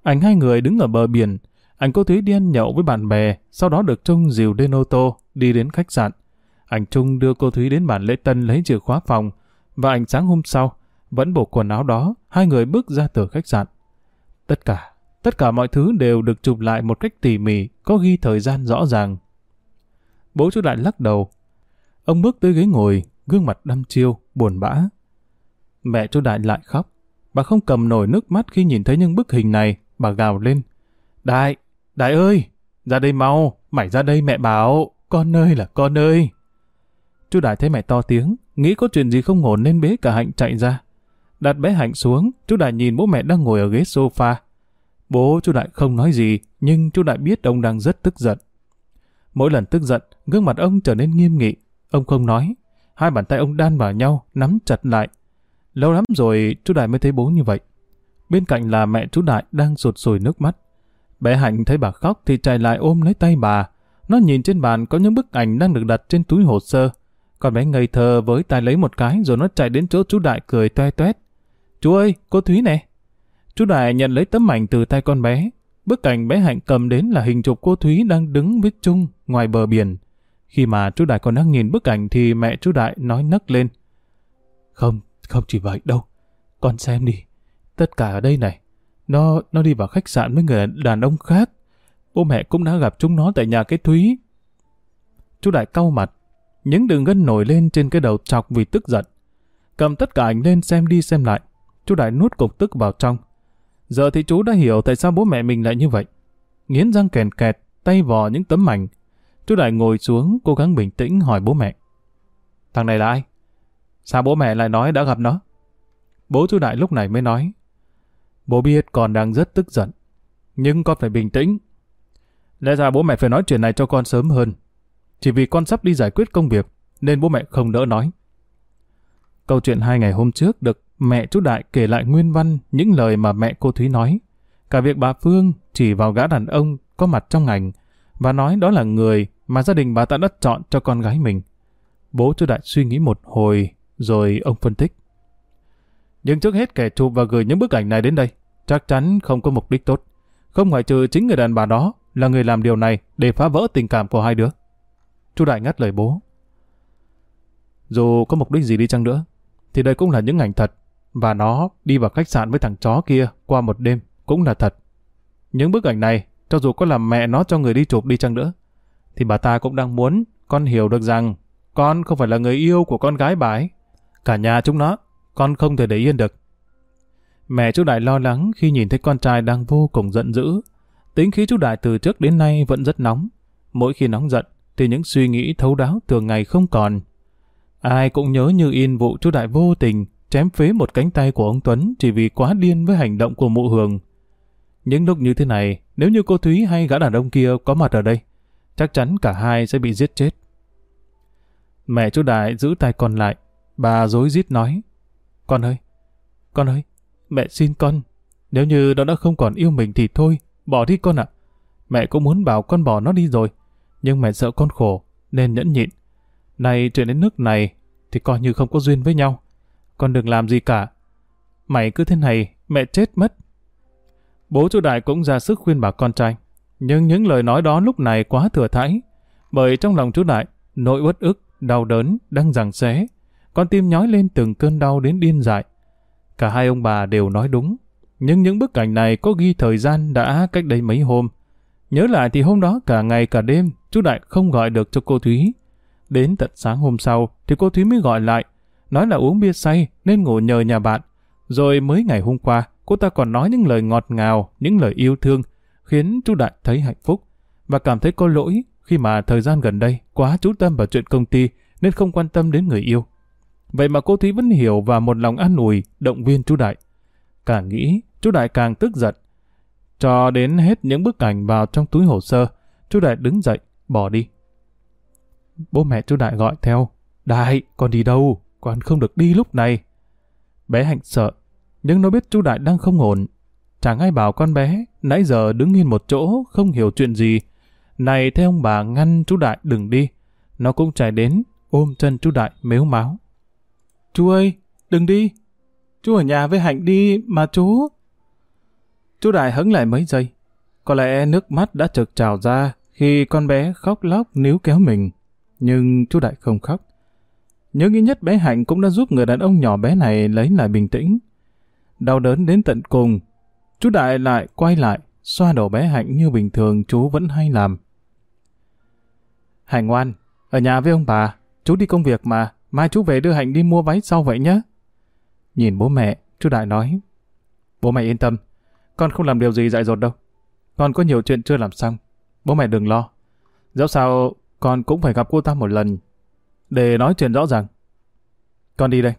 Ảnh hai người đứng ở bờ biển, ảnh cô Thúy đi ăn nhậu với bạn bè, sau đó được Trung dìu lên ô tô, đi đến khách sạn. Ảnh Trung đưa cô Thúy đến bản lễ tân lấy chìa khóa phòng, và ảnh sáng hôm sau, vẫn bộ quần áo đó, hai người bước ra từ khách sạn. Tất cả, tất cả mọi thứ đều được chụp lại một cách tỉ mỉ, có ghi thời gian rõ ràng. Bố chú Đại lắc đầu. Ông bước tới ghế ngồi, gương mặt đăm chiêu, buồn bã. Mẹ chú Đại lại khóc. Bà không cầm nổi nước mắt khi nhìn thấy những bức hình này, bà gào lên. Đại, Đại ơi, ra đây mau, mày ra đây mẹ bảo, con ơi là con ơi. Chú Đại thấy mẹ to tiếng, nghĩ có chuyện gì không ổn nên bế cả Hạnh chạy ra. Đặt bé Hạnh xuống, chú Đại nhìn bố mẹ đang ngồi ở ghế sofa. Bố chú Đại không nói gì, nhưng chú Đại biết ông đang rất tức giận. Mỗi lần tức giận, gương mặt ông trở nên nghiêm nghị. Ông không nói. Hai bàn tay ông đan vào nhau, nắm chặt lại. Lâu lắm rồi chú Đại mới thấy bố như vậy. Bên cạnh là mẹ chú Đại đang sụt sùi nước mắt. Bé Hạnh thấy bà khóc thì chạy lại ôm lấy tay bà. Nó nhìn trên bàn có những bức ảnh đang được đặt trên túi hồ sơ. Con bé ngây thơ với tay lấy một cái rồi nó chạy đến chỗ chú Đại cười toe toét. Chú ơi, cô Thúy nè. Chú Đại nhận lấy tấm ảnh từ tay con bé. Bức ảnh bé Hạnh cầm đến là hình chụp cô Thúy đang đứng với Trung ngoài bờ biển. Khi mà chú Đại còn đang nhìn bức ảnh thì mẹ chú Đại nói nấc lên. Không, không chỉ vậy đâu. Con xem đi. Tất cả ở đây này. Nó nó đi vào khách sạn với người đàn ông khác. Bố mẹ cũng đã gặp chúng nó tại nhà cái Thúy. Chú Đại cau mặt. Những đường gân nổi lên trên cái đầu chọc vì tức giận. Cầm tất cả ảnh lên xem đi xem lại. Chú Đại nuốt cục tức vào trong. Giờ thì chú đã hiểu tại sao bố mẹ mình lại như vậy. Nghiến răng kèn kẹt, tay vò những tấm ảnh. Chú Đại ngồi xuống, cố gắng bình tĩnh hỏi bố mẹ. Thằng này là ai? Sao bố mẹ lại nói đã gặp nó? Bố chú Đại lúc này mới nói. Bố biết con đang rất tức giận. Nhưng con phải bình tĩnh. Lẽ ra bố mẹ phải nói chuyện này cho con sớm hơn. Chỉ vì con sắp đi giải quyết công việc, nên bố mẹ không đỡ nói. Câu chuyện hai ngày hôm trước được mẹ chú Đại kể lại nguyên văn những lời mà mẹ cô Thúy nói. Cả việc bà Phương chỉ vào gã đàn ông có mặt trong ngành và nói đó là người mà gia đình bà ta đã chọn cho con gái mình. Bố chú Đại suy nghĩ một hồi rồi ông phân tích. Nhưng trước hết kẻ chụp và gửi những bức ảnh này đến đây, chắc chắn không có mục đích tốt. Không ngoại trừ chính người đàn bà đó là người làm điều này để phá vỡ tình cảm của hai đứa. chú Đại ngắt lời bố. Dù có mục đích gì đi chăng nữa, thì đây cũng là những ảnh thật. Và nó đi vào khách sạn với thằng chó kia qua một đêm cũng là thật. Những bức ảnh này, cho dù có làm mẹ nó cho người đi chụp đi chăng nữa, thì bà ta cũng đang muốn con hiểu được rằng con không phải là người yêu của con gái bà ấy. Cả nhà chúng nó, con không thể để yên được. Mẹ chú Đại lo lắng khi nhìn thấy con trai đang vô cùng giận dữ. Tính khí chú Đại từ trước đến nay vẫn rất nóng. Mỗi khi nóng giận, thì những suy nghĩ thấu đáo thường ngày không còn. Ai cũng nhớ như in vụ chú Đại vô tình chém phế một cánh tay của ông Tuấn chỉ vì quá điên với hành động của mụ Hường. Những lúc như thế này, nếu như cô Thúy hay gã đàn ông kia có mặt ở đây, chắc chắn cả hai sẽ bị giết chết. Mẹ chú Đại giữ tay con lại, bà dối rít nói, Con ơi, con ơi, mẹ xin con, nếu như nó đã không còn yêu mình thì thôi, bỏ đi con ạ. Mẹ cũng muốn bảo con bỏ nó đi rồi, nhưng mẹ sợ con khổ, nên nhẫn nhịn. Này chuyện đến nước này, thì coi như không có duyên với nhau. Con đừng làm gì cả. Mày cứ thế này, mẹ chết mất. Bố chú Đại cũng ra sức khuyên bà con trai. Nhưng những lời nói đó lúc này quá thừa thãi. Bởi trong lòng chú Đại, nỗi uất ức, đau đớn, đang giằng xé. Con tim nhói lên từng cơn đau đến điên dại. Cả hai ông bà đều nói đúng. Nhưng những bức ảnh này có ghi thời gian đã cách đây mấy hôm. Nhớ lại thì hôm đó cả ngày cả đêm, chú Đại không gọi được cho cô Thúy. Đến tận sáng hôm sau thì cô Thúy mới gọi lại, nói là uống bia say nên ngủ nhờ nhà bạn. Rồi mới ngày hôm qua, cô ta còn nói những lời ngọt ngào, những lời yêu thương, khiến chú Đại thấy hạnh phúc và cảm thấy có lỗi khi mà thời gian gần đây quá chú tâm vào chuyện công ty nên không quan tâm đến người yêu. Vậy mà cô Thúy vẫn hiểu và một lòng an ủi, động viên chú Đại. Càng nghĩ, chú Đại càng tức giận. Cho đến hết những bức ảnh vào trong túi hồ sơ, chú Đại đứng dậy, bỏ đi. Bố mẹ chú Đại gọi theo. Đại, con đi đâu? Con không được đi lúc này. Bé Hạnh sợ, nhưng nó biết chú Đại đang không ổn. Chẳng ai bảo con bé, nãy giờ đứng yên một chỗ, không hiểu chuyện gì. Này theo ông bà ngăn chú Đại đừng đi. Nó cũng chạy đến, ôm chân chú Đại mếu máu. Chú ơi, đừng đi. Chú ở nhà với Hạnh đi mà chú. Chú Đại hững lại mấy giây. Có lẽ nước mắt đã trực trào ra khi con bé khóc lóc níu kéo mình. Nhưng chú Đại không khóc. Nhớ nghĩ nhất bé Hạnh cũng đã giúp người đàn ông nhỏ bé này lấy lại bình tĩnh. Đau đớn đến tận cùng, chú Đại lại quay lại, xoa đầu bé Hạnh như bình thường chú vẫn hay làm. Hạnh ngoan, ở nhà với ông bà, chú đi công việc mà, mai chú về đưa Hạnh đi mua váy sau vậy nhé. Nhìn bố mẹ, chú Đại nói, bố mẹ yên tâm, con không làm điều gì dại dột đâu. Con có nhiều chuyện chưa làm xong, bố mẹ đừng lo. Dẫu sao con cũng phải gặp cô ta một lần để nói chuyện rõ ràng. Con đi đây.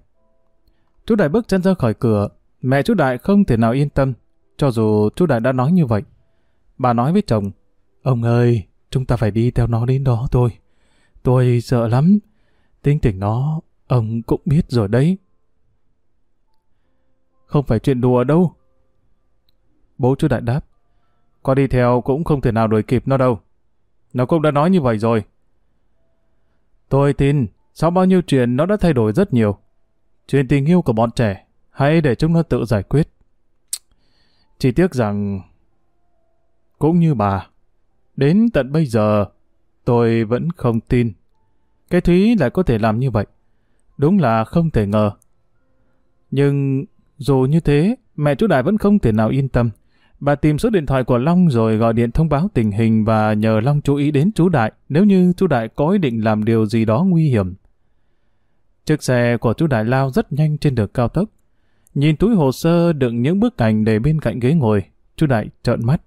Chú Đại bước chân ra khỏi cửa, mẹ chú Đại không thể nào yên tâm, cho dù chú Đại đã nói như vậy. Bà nói với chồng, ông ơi, chúng ta phải đi theo nó đến đó thôi. Tôi sợ lắm, tính tình nó, ông cũng biết rồi đấy. Không phải chuyện đùa đâu. Bố chú Đại đáp, có đi theo cũng không thể nào đuổi kịp nó đâu. Nó cũng đã nói như vậy rồi. Tôi tin, sau bao nhiêu chuyện nó đã thay đổi rất nhiều. Chuyện tình yêu của bọn trẻ, hãy để chúng nó tự giải quyết. Chỉ tiếc rằng, cũng như bà, đến tận bây giờ, tôi vẫn không tin. Cái Thúy lại có thể làm như vậy. Đúng là không thể ngờ. Nhưng dù như thế, mẹ chú Đại vẫn không thể nào yên tâm. Bà tìm số điện thoại của Long rồi gọi điện thông báo tình hình và nhờ Long chú ý đến chú Đại nếu như chú Đại có ý định làm điều gì đó nguy hiểm. Chiếc xe của chú Đại lao rất nhanh trên đường cao tốc. Nhìn túi hồ sơ đựng những bức ảnh để bên cạnh ghế ngồi, chú Đại trợn mắt.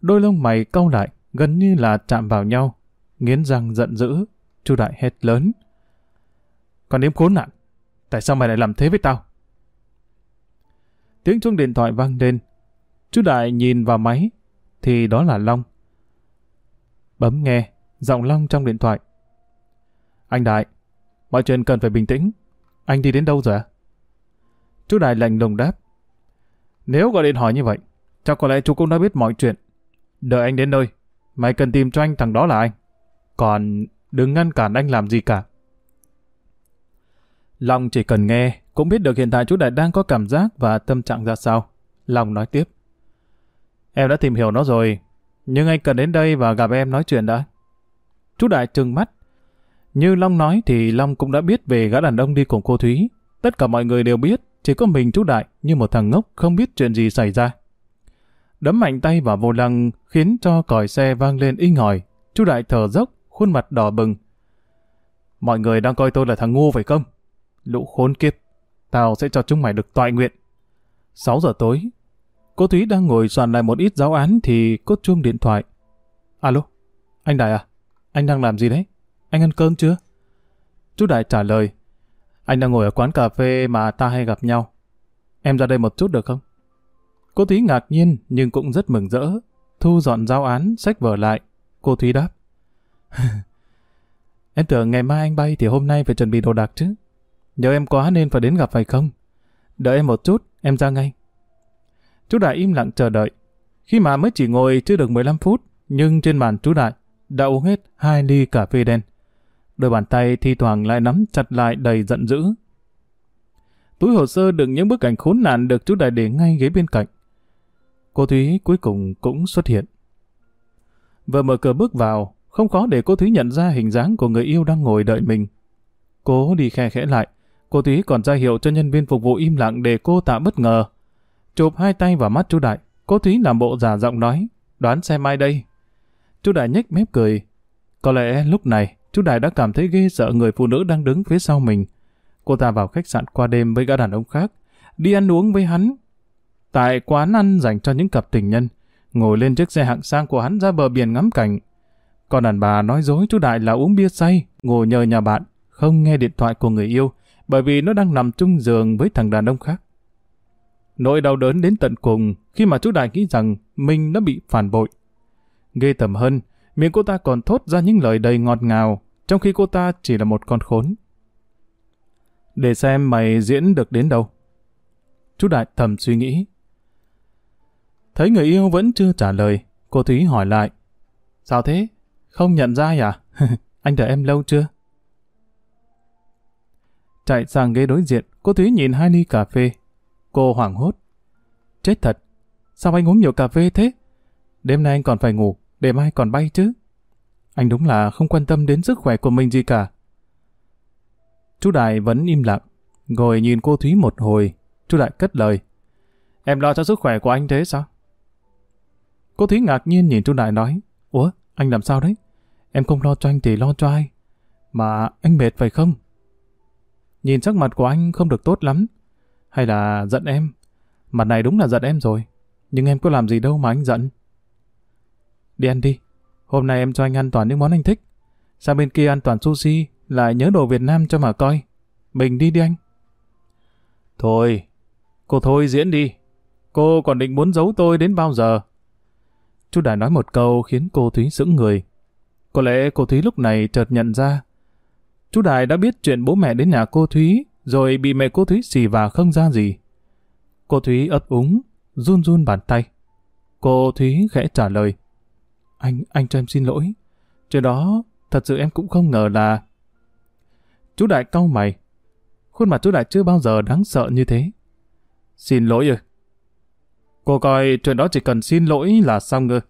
Đôi lông mày cau lại, gần như là chạm vào nhau. Nghiến răng giận dữ, chú Đại hét lớn. Còn đếm khốn nạn, tại sao mày lại làm thế với tao? Tiếng chuông điện thoại vang lên, Chú Đại nhìn vào máy, thì đó là Long. Bấm nghe, giọng Long trong điện thoại. Anh Đại, mọi chuyện cần phải bình tĩnh. Anh đi đến đâu rồi ạ? Chú Đại lạnh lùng đáp. Nếu gọi điện hỏi như vậy, chắc có lẽ chú cũng đã biết mọi chuyện. Đợi anh đến nơi, mày cần tìm cho anh thằng đó là anh. Còn đừng ngăn cản anh làm gì cả. Long chỉ cần nghe, cũng biết được hiện tại chú Đại đang có cảm giác và tâm trạng ra sao. Long nói tiếp. Em đã tìm hiểu nó rồi, nhưng anh cần đến đây và gặp em nói chuyện đã. Chú Đại trừng mắt. Như Long nói thì Long cũng đã biết về gã đàn ông đi cùng cô Thúy. Tất cả mọi người đều biết, chỉ có mình chú Đại như một thằng ngốc không biết chuyện gì xảy ra. Đấm mạnh tay vào vô lăng khiến cho còi xe vang lên inh ỏi. Chú Đại thở dốc, khuôn mặt đỏ bừng. Mọi người đang coi tôi là thằng ngu phải không? Lũ khốn kiếp, tao sẽ cho chúng mày được toại nguyện. 6 giờ tối, cô Thúy đang ngồi soạn lại một ít giáo án thì cốt chuông điện thoại. Alo, anh Đại à? Anh đang làm gì đấy? Anh ăn cơm chưa? Chú Đại trả lời. Anh đang ngồi ở quán cà phê mà ta hay gặp nhau. Em ra đây một chút được không? Cô Thúy ngạc nhiên nhưng cũng rất mừng rỡ. Thu dọn giao án, sách vở lại. Cô Thúy đáp. em tưởng ngày mai anh bay thì hôm nay phải chuẩn bị đồ đạc chứ. Nhớ em quá nên phải đến gặp phải không? Đợi em một chút, em ra ngay. Chú Đại im lặng chờ đợi. Khi mà mới chỉ ngồi chưa được 15 phút, nhưng trên bàn chú Đại đã uống hết hai ly cà phê đen. Đôi bàn tay thi thoảng lại nắm chặt lại đầy giận dữ. Túi hồ sơ đựng những bức ảnh khốn nạn được chú Đại để ngay ghế bên cạnh. Cô Thúy cuối cùng cũng xuất hiện. Vừa mở cửa bước vào, không khó để cô Thúy nhận ra hình dáng của người yêu đang ngồi đợi mình. Cố đi khe khẽ lại, cô Thúy còn ra hiệu cho nhân viên phục vụ im lặng để cô tạo bất ngờ. Chụp hai tay vào mắt chú Đại, cô Thúy làm bộ giả giọng nói, đoán xem ai đây. Chú Đại nhếch mép cười. Có lẽ lúc này, chú Đại đã cảm thấy ghê sợ người phụ nữ đang đứng phía sau mình. Cô ta vào khách sạn qua đêm với gã đàn ông khác, đi ăn uống với hắn. Tại quán ăn dành cho những cặp tình nhân, ngồi lên chiếc xe hạng sang của hắn ra bờ biển ngắm cảnh. Còn đàn bà nói dối chú Đại là uống bia say, ngồi nhờ nhà bạn, không nghe điện thoại của người yêu, bởi vì nó đang nằm chung giường với thằng đàn ông khác. Nỗi đau đớn đến tận cùng khi mà chú Đại nghĩ rằng mình đã bị phản bội. Ghê tầm hơn, miệng cô ta còn thốt ra những lời đầy ngọt ngào, trong khi cô ta chỉ là một con khốn. Để xem mày diễn được đến đâu. Chú Đại thầm suy nghĩ. Thấy người yêu vẫn chưa trả lời, cô Thúy hỏi lại. Sao thế? Không nhận ra à? Anh đợi em lâu chưa? Chạy sang ghế đối diện, cô Thúy nhìn hai ly cà phê. Cô hoảng hốt. Chết thật, sao anh uống nhiều cà phê thế? Đêm nay anh còn phải ngủ, để mai còn bay chứ. Anh đúng là không quan tâm đến sức khỏe của mình gì cả. Chú Đại vẫn im lặng, ngồi nhìn cô Thúy một hồi. Chú Đại cất lời. Em lo cho sức khỏe của anh thế sao? Cô Thúy ngạc nhiên nhìn chú Đại nói. Ủa, anh làm sao đấy? Em không lo cho anh thì lo cho ai? Mà anh mệt phải không? Nhìn sắc mặt của anh không được tốt lắm. Hay là giận em? Mặt này đúng là giận em rồi. Nhưng em có làm gì đâu mà anh giận. Đi ăn đi. Hôm nay em cho anh ăn toàn những món anh thích. Sang bên kia ăn toàn sushi, lại nhớ đồ Việt Nam cho mà coi. Mình đi đi anh. Thôi, cô thôi diễn đi. Cô còn định muốn giấu tôi đến bao giờ? Chú Đại nói một câu khiến cô Thúy sững người. Có lẽ cô Thúy lúc này chợt nhận ra. Chú Đại đã biết chuyện bố mẹ đến nhà cô Thúy, rồi bị mẹ cô Thúy xì và không ra gì. Cô Thúy ấp úng, run run bàn tay. Cô Thúy khẽ trả lời. Anh, anh cho em xin lỗi. trời đó, thật sự em cũng không ngờ là... Chú Đại cau mày. Khuôn mặt chú Đại chưa bao giờ đáng sợ như thế. Xin lỗi ư? Cô coi chuyện đó chỉ cần xin lỗi là xong ư?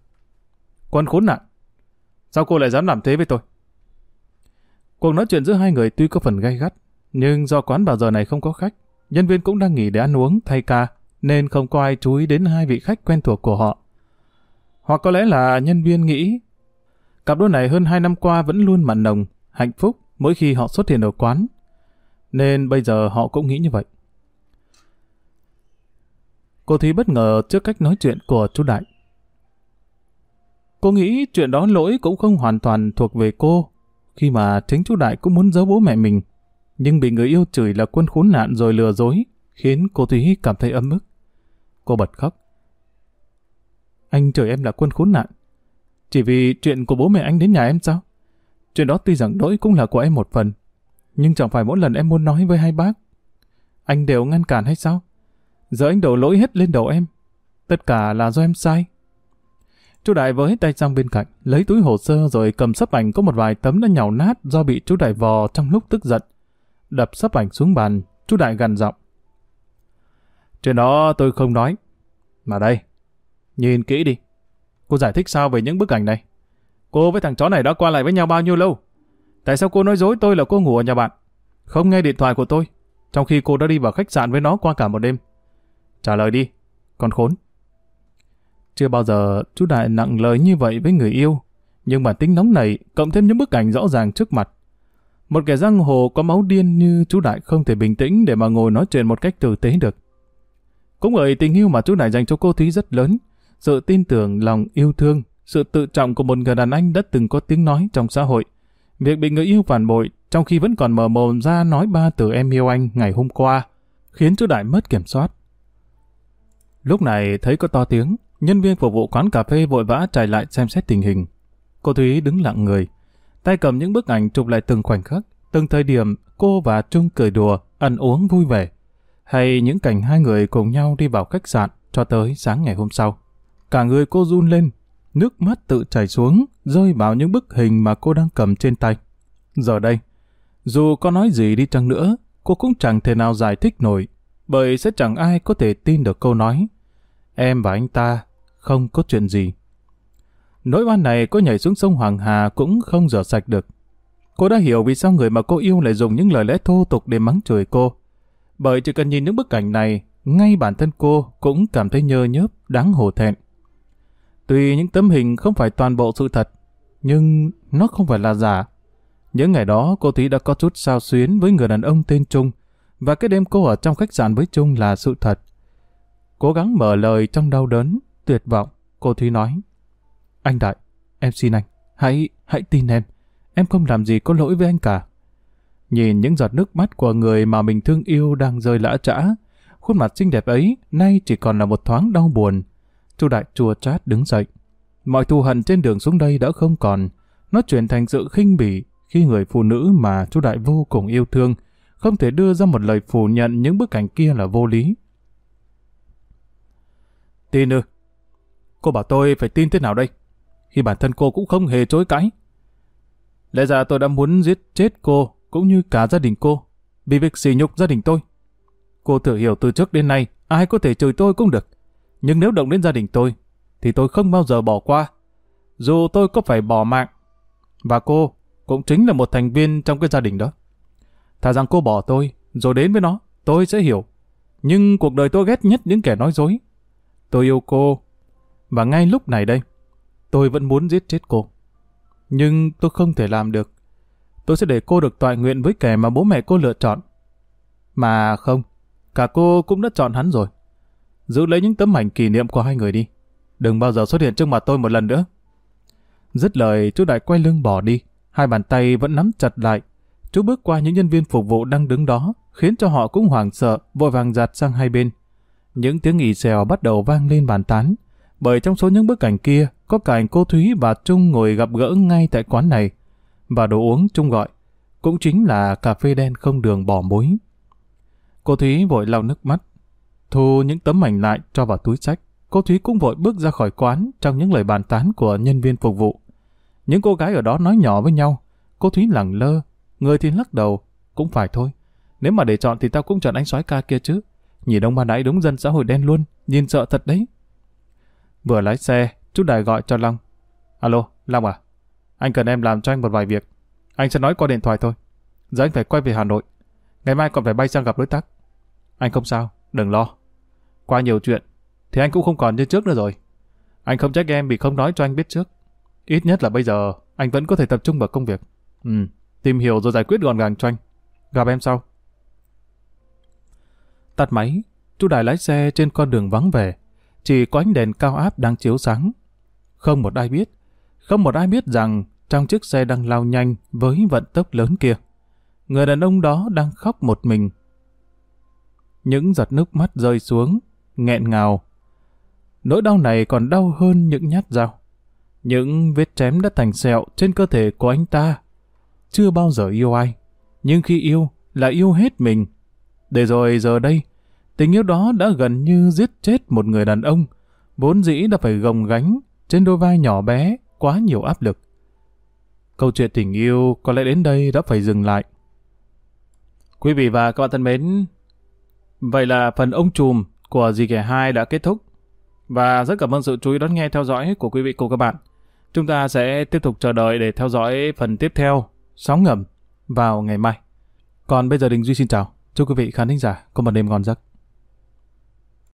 Quân khốn nạn. Sao cô lại dám làm thế với tôi? Cuộc nói chuyện giữa hai người tuy có phần gay gắt, nhưng do quán vào giờ này không có khách, nhân viên cũng đang nghỉ để ăn uống, thay ca, nên không có ai chú ý đến hai vị khách quen thuộc của họ. Hoặc có lẽ là nhân viên nghĩ cặp đôi này hơn hai năm qua vẫn luôn mặn nồng, hạnh phúc mỗi khi họ xuất hiện ở quán. Nên bây giờ họ cũng nghĩ như vậy. Cô Thúy bất ngờ trước cách nói chuyện của chú Đại. Cô nghĩ chuyện đó lỗi cũng không hoàn toàn thuộc về cô, khi mà chính chú Đại cũng muốn giấu bố mẹ mình, nhưng bị người yêu chửi là quân khốn nạn rồi lừa dối, khiến cô Thúy cảm thấy ấm ức. Cô bật khóc. Anh chửi em là quân khốn nạn. Chỉ vì chuyện của bố mẹ anh đến nhà em sao? Chuyện đó tuy rằng lỗi cũng là của em một phần, nhưng chẳng phải mỗi lần em muốn nói với hai bác. Anh đều ngăn cản hay sao? Giờ anh đổ lỗi hết lên đầu em. Tất cả là do em sai. Chú Đại với tay sang bên cạnh, lấy túi hồ sơ rồi cầm sấp ảnh có một vài tấm đã nhào nát do bị chú Đại vò trong lúc tức giận. Đập sấp ảnh xuống bàn, chú Đại gằn giọng. Chuyện đó tôi không nói. Mà đây, nhìn kỹ đi. Cô giải thích sao về những bức ảnh này? Cô với thằng chó này đã qua lại với nhau bao nhiêu lâu? Tại sao cô nói dối tôi là cô ngủ ở nhà bạn? Không nghe điện thoại của tôi, trong khi cô đã đi vào khách sạn với nó qua cả một đêm. Trả lời đi, con khốn. Chưa bao giờ chú Đại nặng lời như vậy với người yêu, nhưng bản tính nóng này cộng thêm những bức ảnh rõ ràng trước mặt. Một kẻ giang hồ có máu điên như chú Đại không thể bình tĩnh để mà ngồi nói chuyện một cách tử tế được. Cũng bởi tình yêu mà chú Đại dành cho cô Thúy rất lớn, sự tin tưởng, lòng yêu thương, sự tự trọng của một người đàn anh đã từng có tiếng nói trong xã hội. Việc bị người yêu phản bội trong khi vẫn còn mở mồm ra nói ba từ em yêu anh ngày hôm qua, khiến chú Đại mất kiểm soát. Lúc này thấy có to tiếng, nhân viên phục vụ quán cà phê vội vã chạy lại xem xét tình hình. Cô Thúy đứng lặng người, tay cầm những bức ảnh chụp lại từng khoảnh khắc, từng thời điểm cô và Trung cười đùa, ăn uống vui vẻ, hay những cảnh hai người cùng nhau đi vào khách sạn cho tới sáng ngày hôm sau. Cả người cô run lên, nước mắt tự chảy xuống, rơi vào những bức hình mà cô đang cầm trên tay. Giờ đây, dù có nói gì đi chăng nữa, cô cũng chẳng thể nào giải thích nổi, bởi sẽ chẳng ai có thể tin được câu nói. Em và anh ta không có chuyện gì. Nỗi oan này có nhảy xuống sông Hoàng Hà cũng không rửa sạch được. Cô đã hiểu vì sao người mà cô yêu lại dùng những lời lẽ thô tục để mắng chửi cô. Bởi chỉ cần nhìn những bức ảnh này, ngay bản thân cô cũng cảm thấy nhơ nhớp, đáng hổ thẹn. Tuy những tấm hình không phải toàn bộ sự thật, nhưng nó không phải là giả. Những ngày đó cô Thúy đã có chút sao xuyến với người đàn ông tên Trung, và cái đêm cô ở trong khách sạn với Trung là sự thật. Cố gắng mở lời trong đau đớn, tuyệt vọng, cô Thúy nói. Anh Đại, em xin anh, hãy, hãy tin em. Em không làm gì có lỗi với anh cả. Nhìn những giọt nước mắt của người mà mình thương yêu đang rơi lã trã, khuôn mặt xinh đẹp ấy nay chỉ còn là một thoáng đau buồn. Chu Đại chua chát đứng dậy. Mọi thù hận trên đường xuống đây đã không còn. Nó chuyển thành sự khinh bỉ khi người phụ nữ mà Chu Đại vô cùng yêu thương không thể đưa ra một lời phủ nhận những bức ảnh kia là vô lý. Tin ư? Cô bảo tôi phải tin thế nào đây? Khi bản thân cô cũng không hề chối cãi. Lẽ ra tôi đã muốn giết chết cô, cũng như cả gia đình cô, vì việc xỉ nhục gia đình tôi. Cô thử hiểu từ trước đến nay, ai có thể chửi tôi cũng được. Nhưng nếu động đến gia đình tôi, thì tôi không bao giờ bỏ qua. Dù tôi có phải bỏ mạng. Và cô cũng chính là một thành viên trong cái gia đình đó. Thà rằng cô bỏ tôi, rồi đến với nó, tôi sẽ hiểu. Nhưng cuộc đời tôi ghét nhất những kẻ nói dối. Tôi yêu cô. Và ngay lúc này đây, tôi vẫn muốn giết chết cô. Nhưng tôi không thể làm được. Tôi sẽ để cô được tọa nguyện với kẻ mà bố mẹ cô lựa chọn. Mà không, cả cô cũng đã chọn hắn rồi. Giữ lấy những tấm ảnh kỷ niệm của hai người đi. Đừng bao giờ xuất hiện trước mặt tôi một lần nữa. Dứt lời, chú Đại quay lưng bỏ đi. Hai bàn tay vẫn nắm chặt lại. Chú bước qua những nhân viên phục vụ đang đứng đó, khiến cho họ cũng hoảng sợ, vội vàng giặt sang hai bên. Những tiếng ì xèo bắt đầu vang lên bàn tán, bởi trong số những bức ảnh kia có cả ảnh cô Thúy và Trung ngồi gặp gỡ ngay tại quán này. Và đồ uống Trung gọi, cũng chính là cà phê đen không đường bỏ muối. Cô Thúy vội lau nước mắt, thu những tấm ảnh lại cho vào túi sách. Cô Thúy cũng vội bước ra khỏi quán trong những lời bàn tán của nhân viên phục vụ. Những cô gái ở đó nói nhỏ với nhau. Cô Thúy lẳng lơ, người thì lắc đầu. Cũng phải thôi. Nếu mà để chọn thì tao cũng chọn anh soái ca kia chứ. Nhìn ông ban nãy đúng dân xã hội đen luôn, nhìn sợ thật đấy. Vừa lái xe, chú đài gọi cho Long. Alo, Long à? Anh cần em làm cho anh một vài việc. Anh sẽ nói qua điện thoại thôi. Giờ anh phải quay về Hà Nội. Ngày mai còn phải bay sang gặp đối tác. Anh không sao, đừng lo. Qua nhiều chuyện, thì anh cũng không còn như trước nữa rồi. Anh không trách em vì không nói cho anh biết trước. Ít nhất là bây giờ, anh vẫn có thể tập trung vào công việc. Ừ, tìm hiểu rồi giải quyết gọn gàng cho anh. Gặp em sau. Tắt máy, chú Đại lái xe trên con đường vắng vẻ. Chỉ có ánh đèn cao áp đang chiếu sáng. Không một ai biết. Không một ai biết rằng trong chiếc xe đang lao nhanh với vận tốc lớn kia. Người đàn ông đó đang khóc một mình. Những giọt nước mắt rơi xuống, nghẹn ngào. Nỗi đau này còn đau hơn những nhát dao. Những vết chém đã thành sẹo trên cơ thể của anh ta. Chưa bao giờ yêu ai, nhưng khi yêu là yêu hết mình. Để rồi giờ đây, tình yêu đó đã gần như giết chết một người đàn ông, vốn dĩ đã phải gồng gánh trên đôi vai nhỏ bé quá nhiều áp lực. Câu chuyện tình yêu có lẽ đến đây đã phải dừng lại. Quý vị và các bạn thân mến, Vậy là phần ông trùm của dì ghẻ 2 đã kết thúc. Và rất cảm ơn sự chú ý đón nghe theo dõi của quý vị cùng các bạn. Chúng ta sẽ tiếp tục chờ đợi để theo dõi phần tiếp theo, sóng ngầm, vào ngày mai. Còn bây giờ Đình Duy xin chào. Chúc quý vị khán thính giả có một đêm ngon giấc.